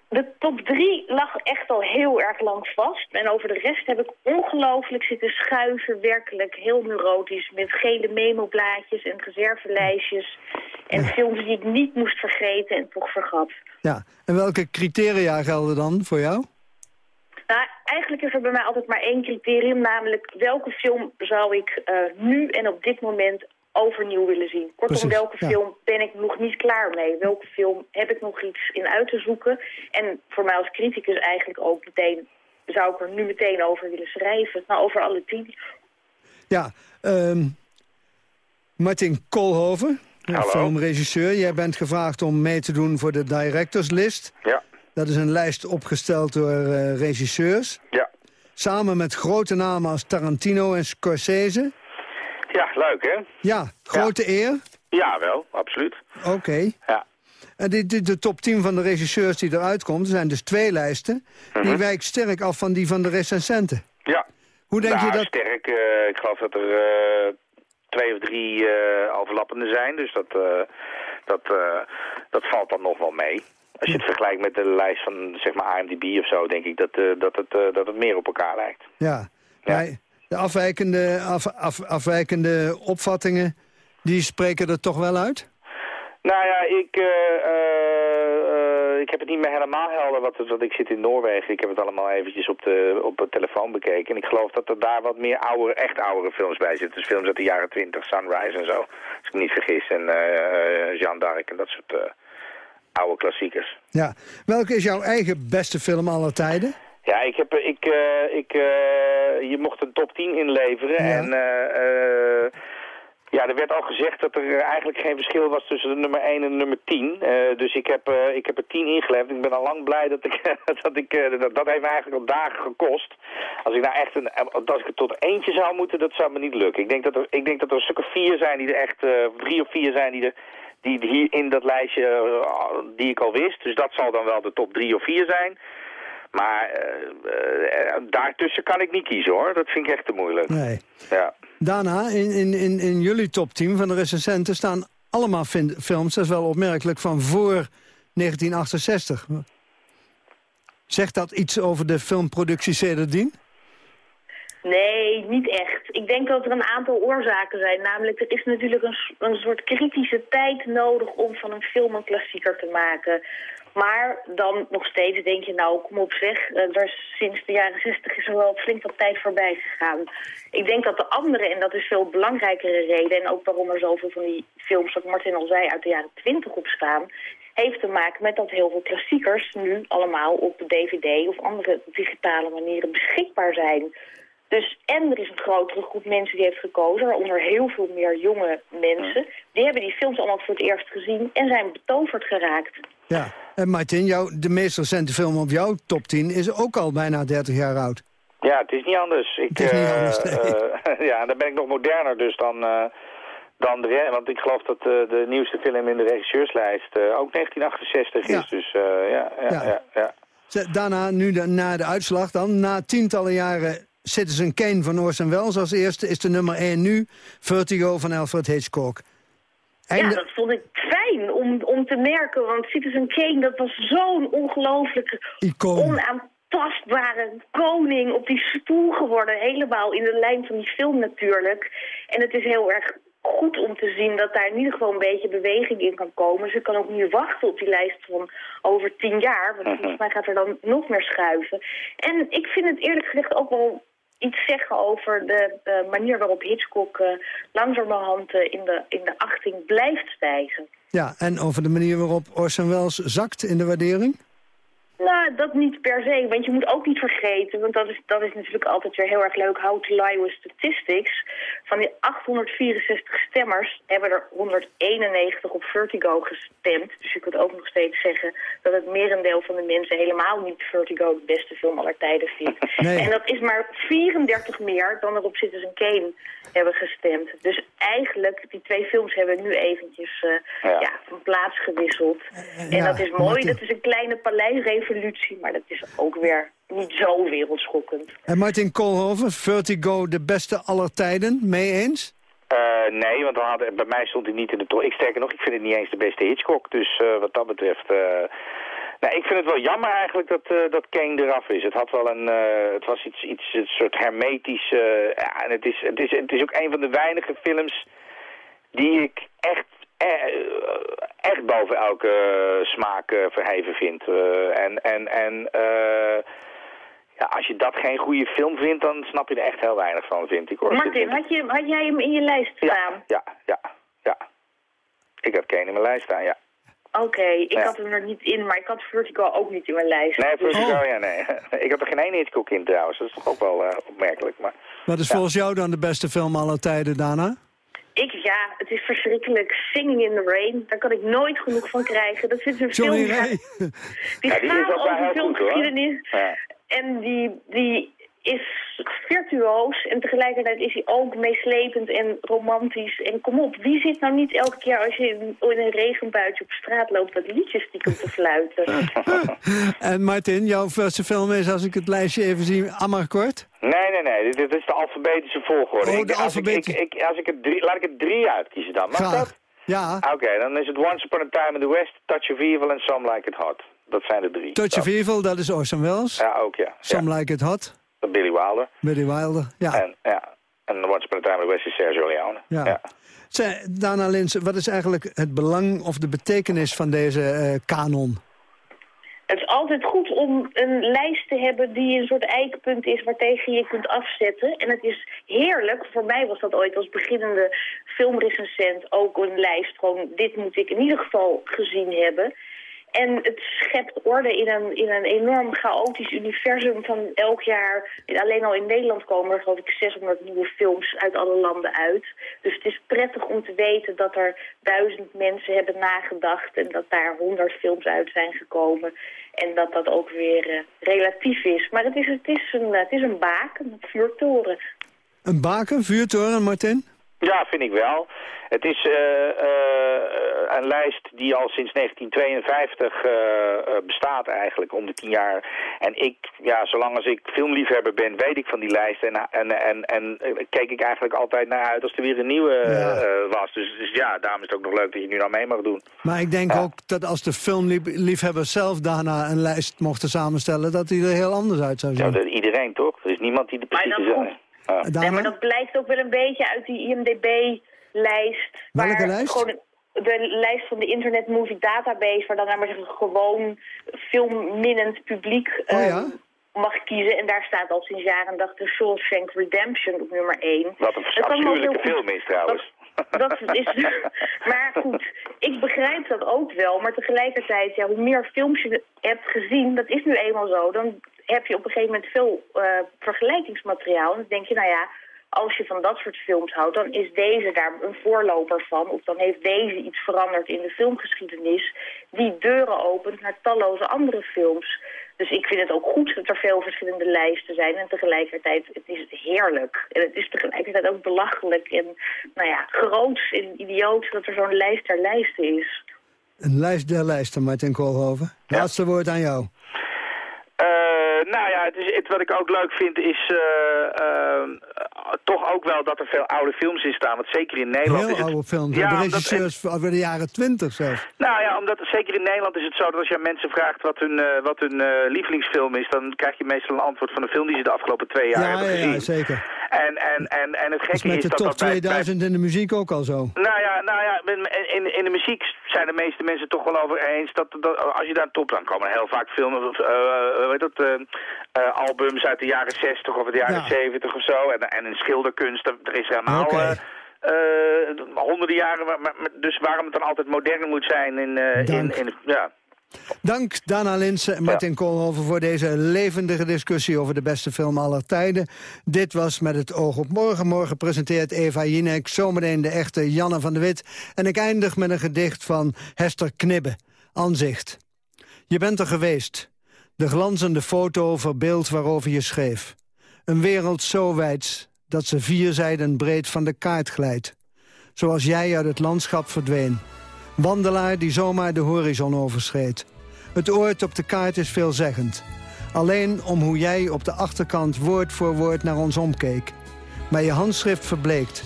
[SPEAKER 36] De top drie lag echt al heel erg lang vast. En over de rest heb ik ongelooflijk zitten schuiven. Werkelijk heel neurotisch. Met gele memoblaadjes en reservelijstjes. En films die ik niet moest vergeten en toch vergat.
[SPEAKER 10] Ja. En welke criteria gelden dan voor jou?
[SPEAKER 36] Nou, eigenlijk is er bij mij altijd maar één criterium. Namelijk welke film zou ik eh, nu en op dit moment overnieuw willen zien. Kortom,
[SPEAKER 10] Precies,
[SPEAKER 36] welke
[SPEAKER 10] ja.
[SPEAKER 36] film ben ik nog niet klaar mee? Welke film heb ik nog iets in uit te zoeken? En voor mij als criticus eigenlijk ook meteen... zou ik er nu meteen over willen schrijven. Nou, over alle tien.
[SPEAKER 10] Ja, ehm, Martin Koolhoven, filmregisseur. Jij bent gevraagd om mee te doen voor de Directors List.
[SPEAKER 37] Ja.
[SPEAKER 10] Dat is een lijst opgesteld door eh, regisseurs.
[SPEAKER 37] Ja.
[SPEAKER 10] Samen met grote namen als Tarantino en Scorsese.
[SPEAKER 37] Ja, leuk hè?
[SPEAKER 10] Ja, grote eer.
[SPEAKER 37] Ja, wel, absoluut.
[SPEAKER 10] Oké.
[SPEAKER 37] Ja.
[SPEAKER 10] En dit, dit- de top 10 van de regisseurs die eruit komt, er zijn dus twee lijsten... die
[SPEAKER 37] Mhm.
[SPEAKER 10] wijkt sterk af van die van de recensenten.
[SPEAKER 37] Ja.
[SPEAKER 10] Hoe denk
[SPEAKER 37] nou,
[SPEAKER 10] je dat...
[SPEAKER 37] sterk. eh, ik geloof dat er eh, twee of drie eh, overlappende zijn. Dus dat, dat, dat valt dan nog wel mee. Als je het vergelijkt met de lijst van zeg maar IMDb of zo, denk ik dat, dat, het, dat het meer op elkaar lijkt.
[SPEAKER 10] Ja, maar de afwijkende, af, af- afwijkende opvattingen, die spreken er toch wel uit?
[SPEAKER 37] Nou ja, ik, eh, eh, eh, ik heb het niet meer helemaal helder, wat, want ik zit in Noorwegen. Ik heb het allemaal eventjes op de, op de telefoon bekeken. En ik geloof dat er daar wat meer oude, echt oudere films bij zitten. Dus films uit de jaren 20, Sunrise en zo, als ik me niet vergis. En eh Jeanne d'Arc en dat soort oude klassiekers.
[SPEAKER 10] Ja. Welke is jouw eigen beste film aller tijden?
[SPEAKER 37] Ja, ik heb, ik, eh, ik, eh, je mocht een top 10 inleveren en eh, ja, er werd al gezegd dat er eigenlijk geen verschil was tussen de nummer 1 en de nummer 10. Eh, dus ik heb, ik heb er 10 ingeleverd. Ik ben al lang blij dat ik, dat ik, dat, dat heeft me eigenlijk al dagen gekost. Als ik nou echt een, als ik er tot eentje zou moeten, dat zou me niet lukken. Ik denk dat er, ik denk dat er een stuk of vier zijn die er echt, drie of vier zijn die er, die hier in dat lijstje, die ik al wist. Dus dat zal dan wel de top drie of vier zijn. Maar eh, eh, daartussen kan ik niet kiezen hoor. Dat vind ik echt te moeilijk.
[SPEAKER 10] Nee.
[SPEAKER 37] Ja.
[SPEAKER 10] Daarna, in, in, in, in jullie topteam van de recensenten staan allemaal films, dat is wel opmerkelijk, van voor 1968. Zegt dat iets over de filmproductie sedertdien?
[SPEAKER 36] Nee, niet echt. Ik denk dat er een aantal oorzaken zijn. Namelijk, er is natuurlijk een, een soort kritische tijd nodig om van een film een klassieker te maken. Maar dan nog steeds denk je, nou, kom op zeg. eh, Er sinds de jaren zestig is er wel flink wat tijd voorbij gegaan. Ik denk dat de andere, en dat is veel belangrijkere reden... en ook waarom er zoveel van die films, wat Martin al zei, uit de jaren twintig op staan... heeft te maken met dat heel veel klassiekers nu allemaal op dvd of andere digitale manieren beschikbaar zijn. Dus en er is een grotere groep mensen die heeft gekozen, waaronder heel veel meer jonge mensen. Die hebben die films allemaal voor het eerst gezien en zijn betoverd geraakt.
[SPEAKER 10] Ja. En Martin, jouw, de meest recente film op jouw top 10 is ook al bijna 30 jaar oud.
[SPEAKER 37] Ja, het is niet anders. Ik,
[SPEAKER 10] Het is niet
[SPEAKER 37] eh,
[SPEAKER 10] anders, nee.
[SPEAKER 37] eh, ja, dan ben ik nog moderner dus dan, eh, dan de Want ik geloof dat eh, de nieuwste film in de regisseurslijst eh, ook 1968 is. Dus eh, ja, ja,
[SPEAKER 10] Ja.
[SPEAKER 37] ja.
[SPEAKER 10] Daarna, nu de, na de uitslag dan, na tientallen jaren Citizen Kane van Orson Welles als eerste... is de nummer 1 nu Vertigo van Alfred Hitchcock.
[SPEAKER 36] Ja, dat vond ik fijn om, om te merken, want Citizen Kane, dat was zo'n ongelooflijke, onaantastbare koning op die stoel geworden. Helemaal in de lijn van die film natuurlijk. En het is heel erg goed om te zien dat daar in ieder geval een beetje beweging in kan komen. Ze kan ook niet wachten op die lijst van over tien jaar, want volgens mij gaat er dan nog meer schuiven. En ik vind het eerlijk gezegd ook wel iets zeggen over de manier waarop Hitchcock eh, langzamerhand eh, in, de, in de achting blijft stijgen.
[SPEAKER 10] Ja, en over de manier waarop Orson Welles zakt in de waardering?
[SPEAKER 36] Nou, dat niet per se, want je moet ook niet vergeten, want dat is, dat is natuurlijk altijd weer heel erg leuk, how to lie with statistics. Van die 864 stemmers hebben er 191 op Vertigo gestemd. Dus je kunt ook nog steeds zeggen dat het merendeel van de mensen helemaal niet Vertigo de beste film aller tijden vindt.
[SPEAKER 38] Nee.
[SPEAKER 36] En dat is maar 34 meer dan er op Citizen Kane hebben gestemd. Dus eigenlijk, die twee films hebben nu eventjes eh, ja. van plaats gewisseld. En
[SPEAKER 10] ja,
[SPEAKER 36] dat is mooi,
[SPEAKER 10] Martin.
[SPEAKER 36] dat is een kleine paleisrevolutie, maar dat is ook weer niet zo wereldschokkend.
[SPEAKER 10] En Martin Koolhoven, Vertigo de beste aller tijden, mee eens?
[SPEAKER 37] Eh, nee, want dan had, bij mij stond hij niet in de top. Ik sterker nog, ik vind het niet eens de beste Hitchcock. Dus eh, wat dat betreft... eh, nou, ik vind het wel jammer eigenlijk dat, eh, dat Kane eraf is. Het had wel een... eh, het was iets, iets een soort hermetisch... ja, en het is, het, is, het is ook een van de weinige films die ik echt... eh, echt boven elke smaak eh, verheven vind. Eh, en en, en eh, ja, als je dat geen goede film vindt, dan snap je er echt heel weinig van, vind ik hoor.
[SPEAKER 36] Martin, had, je, had jij hem in je lijst staan?
[SPEAKER 37] Ja, ja, ja. Ik had Kane in mijn lijst staan, ja.
[SPEAKER 36] Oké, ik
[SPEAKER 37] Ja.
[SPEAKER 36] had hem er niet in, maar ik had Vertigo ook niet in mijn lijst.
[SPEAKER 37] Nee,
[SPEAKER 36] Dus-
[SPEAKER 37] Vertigo, ja, nee. Ik had er geen één Hitchcock in trouwens. Dat is toch ook wel eh, opmerkelijk. Maar,
[SPEAKER 10] Wat is
[SPEAKER 37] Ja.
[SPEAKER 10] volgens jou dan de beste film aller tijden daarna?
[SPEAKER 36] Ik, ja, het is verschrikkelijk. Singing in the Rain, daar kan ik nooit genoeg van krijgen. Dat is een
[SPEAKER 10] Johnny
[SPEAKER 36] film die
[SPEAKER 37] Ja, die is
[SPEAKER 36] gaat over filmgeschiedenis.
[SPEAKER 37] Ja.
[SPEAKER 36] En die, die is virtuoos en tegelijkertijd is hij ook meeslepend en romantisch. En kom op, wie zit nou niet elke keer als je in, in een regenbuitje op straat loopt dat liedjes stiekem te fluiten?
[SPEAKER 10] en Martin, jouw eerste film is, als ik het lijstje even zie, Amarkort?
[SPEAKER 37] Nee, nee, nee. Dit, dit is de alfabetische volgorde.
[SPEAKER 10] Oh, de
[SPEAKER 37] Ik- als ik-
[SPEAKER 10] alfabetische-
[SPEAKER 37] Ik, ik, als ik het drie, laat ik het drie uitkiezen dan. Mag
[SPEAKER 10] Graag.
[SPEAKER 37] dat?
[SPEAKER 10] Ja,
[SPEAKER 37] Oké, dan is het Once Upon a Time in the West, Touch of Evil en Some Like It Hot. Dat zijn de drie.
[SPEAKER 10] Touch of Evil, dat is Orson Welles.
[SPEAKER 37] Ja, ook ja.
[SPEAKER 10] Some Like It Hot.
[SPEAKER 37] Billy Wilder.
[SPEAKER 10] Billy Wilder. Ja.
[SPEAKER 37] En, ja. en Once Upon a Time in the West is Sergio Leone.
[SPEAKER 10] Ja.
[SPEAKER 37] ja.
[SPEAKER 10] Zeg, Dana Linsen, wat is eigenlijk het belang of de betekenis van deze eh, kanon?
[SPEAKER 36] Het is altijd goed om een lijst te hebben die een soort eikpunt is waartegen je kunt afzetten. En het is heerlijk, voor mij was dat ooit als beginnende filmrecensent ook een lijst. Gewoon, dit moet ik in ieder geval gezien hebben. En het schept orde in een, in een enorm chaotisch universum van elk jaar. Alleen al in Nederland komen er geloof ik 600 nieuwe films uit alle landen uit. Dus het is prettig om te weten dat er duizend mensen hebben nagedacht... en dat daar honderd films uit zijn gekomen. En dat dat ook weer eh, relatief is. Maar het is, het, is een, het is een baak, een vuurtoren.
[SPEAKER 10] Een baken, vuurtoren, Martin?
[SPEAKER 37] Ja, vind ik wel. Het is eh, eh, een lijst die al sinds 1952 eh, eh, bestaat eigenlijk, om de tien jaar. En ik, ja, zolang als ik filmliefhebber ben, weet ik van die lijst. En, en, en, en keek ik eigenlijk altijd naar uit als er weer een nieuwe eh, was. Dus, dus ja, daarom is het ook nog leuk dat je nu nou mee mag doen.
[SPEAKER 10] Maar ik denk ook dat als de filmliefhebbers zelf daarna een lijst mochten samenstellen... dat die er heel anders uit zou
[SPEAKER 37] Ja,
[SPEAKER 10] zien.
[SPEAKER 37] dat- iedereen toch? Er is niemand die de precies
[SPEAKER 36] Nee, maar dat blijkt ook wel een beetje uit die IMDB-lijst.
[SPEAKER 10] Welke
[SPEAKER 36] waar
[SPEAKER 10] lijst?
[SPEAKER 36] Gewoon de lijst van de Internet Movie Database... waar dan, maar zeggen, gewoon filmminnend publiek
[SPEAKER 10] Oh
[SPEAKER 36] eh,
[SPEAKER 10] ja?
[SPEAKER 36] mag kiezen. En daar staat al sinds jaren dag de Shawshank Redemption op nummer 1.
[SPEAKER 37] Wat een afschuwelijke film is trouwens.
[SPEAKER 36] Dat is, maar goed, ik begrijp dat ook wel. Maar tegelijkertijd, ja, hoe meer films je hebt gezien, dat is nu eenmaal zo. Dan heb je op een gegeven moment veel eh, vergelijkingsmateriaal. En dan denk je, nou ja, als je van dat soort films houdt, dan is deze daar een voorloper van. Of dan heeft deze iets veranderd in de filmgeschiedenis die deuren opent naar talloze andere films. Dus ik vind het ook goed dat er veel verschillende lijsten zijn. En tegelijkertijd, het is heerlijk. En het is tegelijkertijd ook belachelijk en, nou ja, groots en idioot dat er zo'n lijst der lijsten is.
[SPEAKER 10] Een lijst der lijsten, Martin Koolhoven. Laatste woord aan jou.
[SPEAKER 37] Eh, nou ja, het is, het, wat ik ook leuk vind is eh, eh, toch ook wel dat er veel oude films in staan. Want zeker in Nederland is
[SPEAKER 10] Heel
[SPEAKER 37] het...
[SPEAKER 10] oude films.
[SPEAKER 37] Ja,
[SPEAKER 10] de regisseurs van de jaren twintig zelfs.
[SPEAKER 37] Nou ja, omdat zeker in Nederland is het zo dat als je aan mensen vraagt wat hun, eh, wat hun lievelingsfilm is, dan krijg je meestal een antwoord van een film die ze de afgelopen twee jaar
[SPEAKER 10] Ja,
[SPEAKER 37] hebben
[SPEAKER 10] ja,
[SPEAKER 37] gezien.
[SPEAKER 10] ja, zeker.
[SPEAKER 37] En, en, en, en het
[SPEAKER 10] Dat is
[SPEAKER 37] gekke
[SPEAKER 10] met
[SPEAKER 37] is
[SPEAKER 10] de
[SPEAKER 37] dat
[SPEAKER 10] top
[SPEAKER 37] dat bij- bij-
[SPEAKER 10] 2000 in de muziek ook al zo.
[SPEAKER 37] nou ja, nou ja in, in de muziek zijn de meeste mensen toch wel over eens dat, dat als je daar top, dan komen er heel vaak films, of, eh, hoe heet dat, eh, albums uit de jaren 60 of de jaren
[SPEAKER 10] Ja.
[SPEAKER 37] 70 of zo. En, en in schilderkunst, er is helemaal honderden jaren, maar, dus waarom het dan altijd modern moet zijn in, in, in, ja.
[SPEAKER 10] Dank Dana Linsen en Martin Koolhoven voor deze levendige discussie over de beste film aller tijden. Dit was Met het oog op morgen. Morgen presenteert Eva Jinek zometeen de echte Janne van de Wit. En ik eindig met een gedicht van Hester Knibbe. Anzicht. Je bent er geweest. De glanzende foto verbeeld waarover je schreef. Een wereld zo wijd dat ze vier zijden breed van de kaart glijdt. Zoals jij uit het landschap verdween. Wandelaar die zomaar de horizon overschreed. Het oord op de kaart is veelzeggend. Alleen om hoe jij op de achterkant woord voor woord naar ons omkeek. Maar je handschrift verbleekt.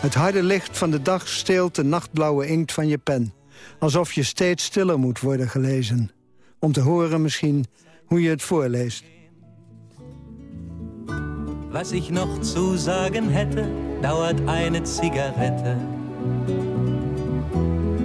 [SPEAKER 10] Het harde licht van de dag steelt de nachtblauwe inkt van je pen. Alsof je steeds stiller moet worden gelezen. Om te horen misschien hoe je het voorleest.
[SPEAKER 38] Was ich noch zu sagen hätte, dauert eine Zigarette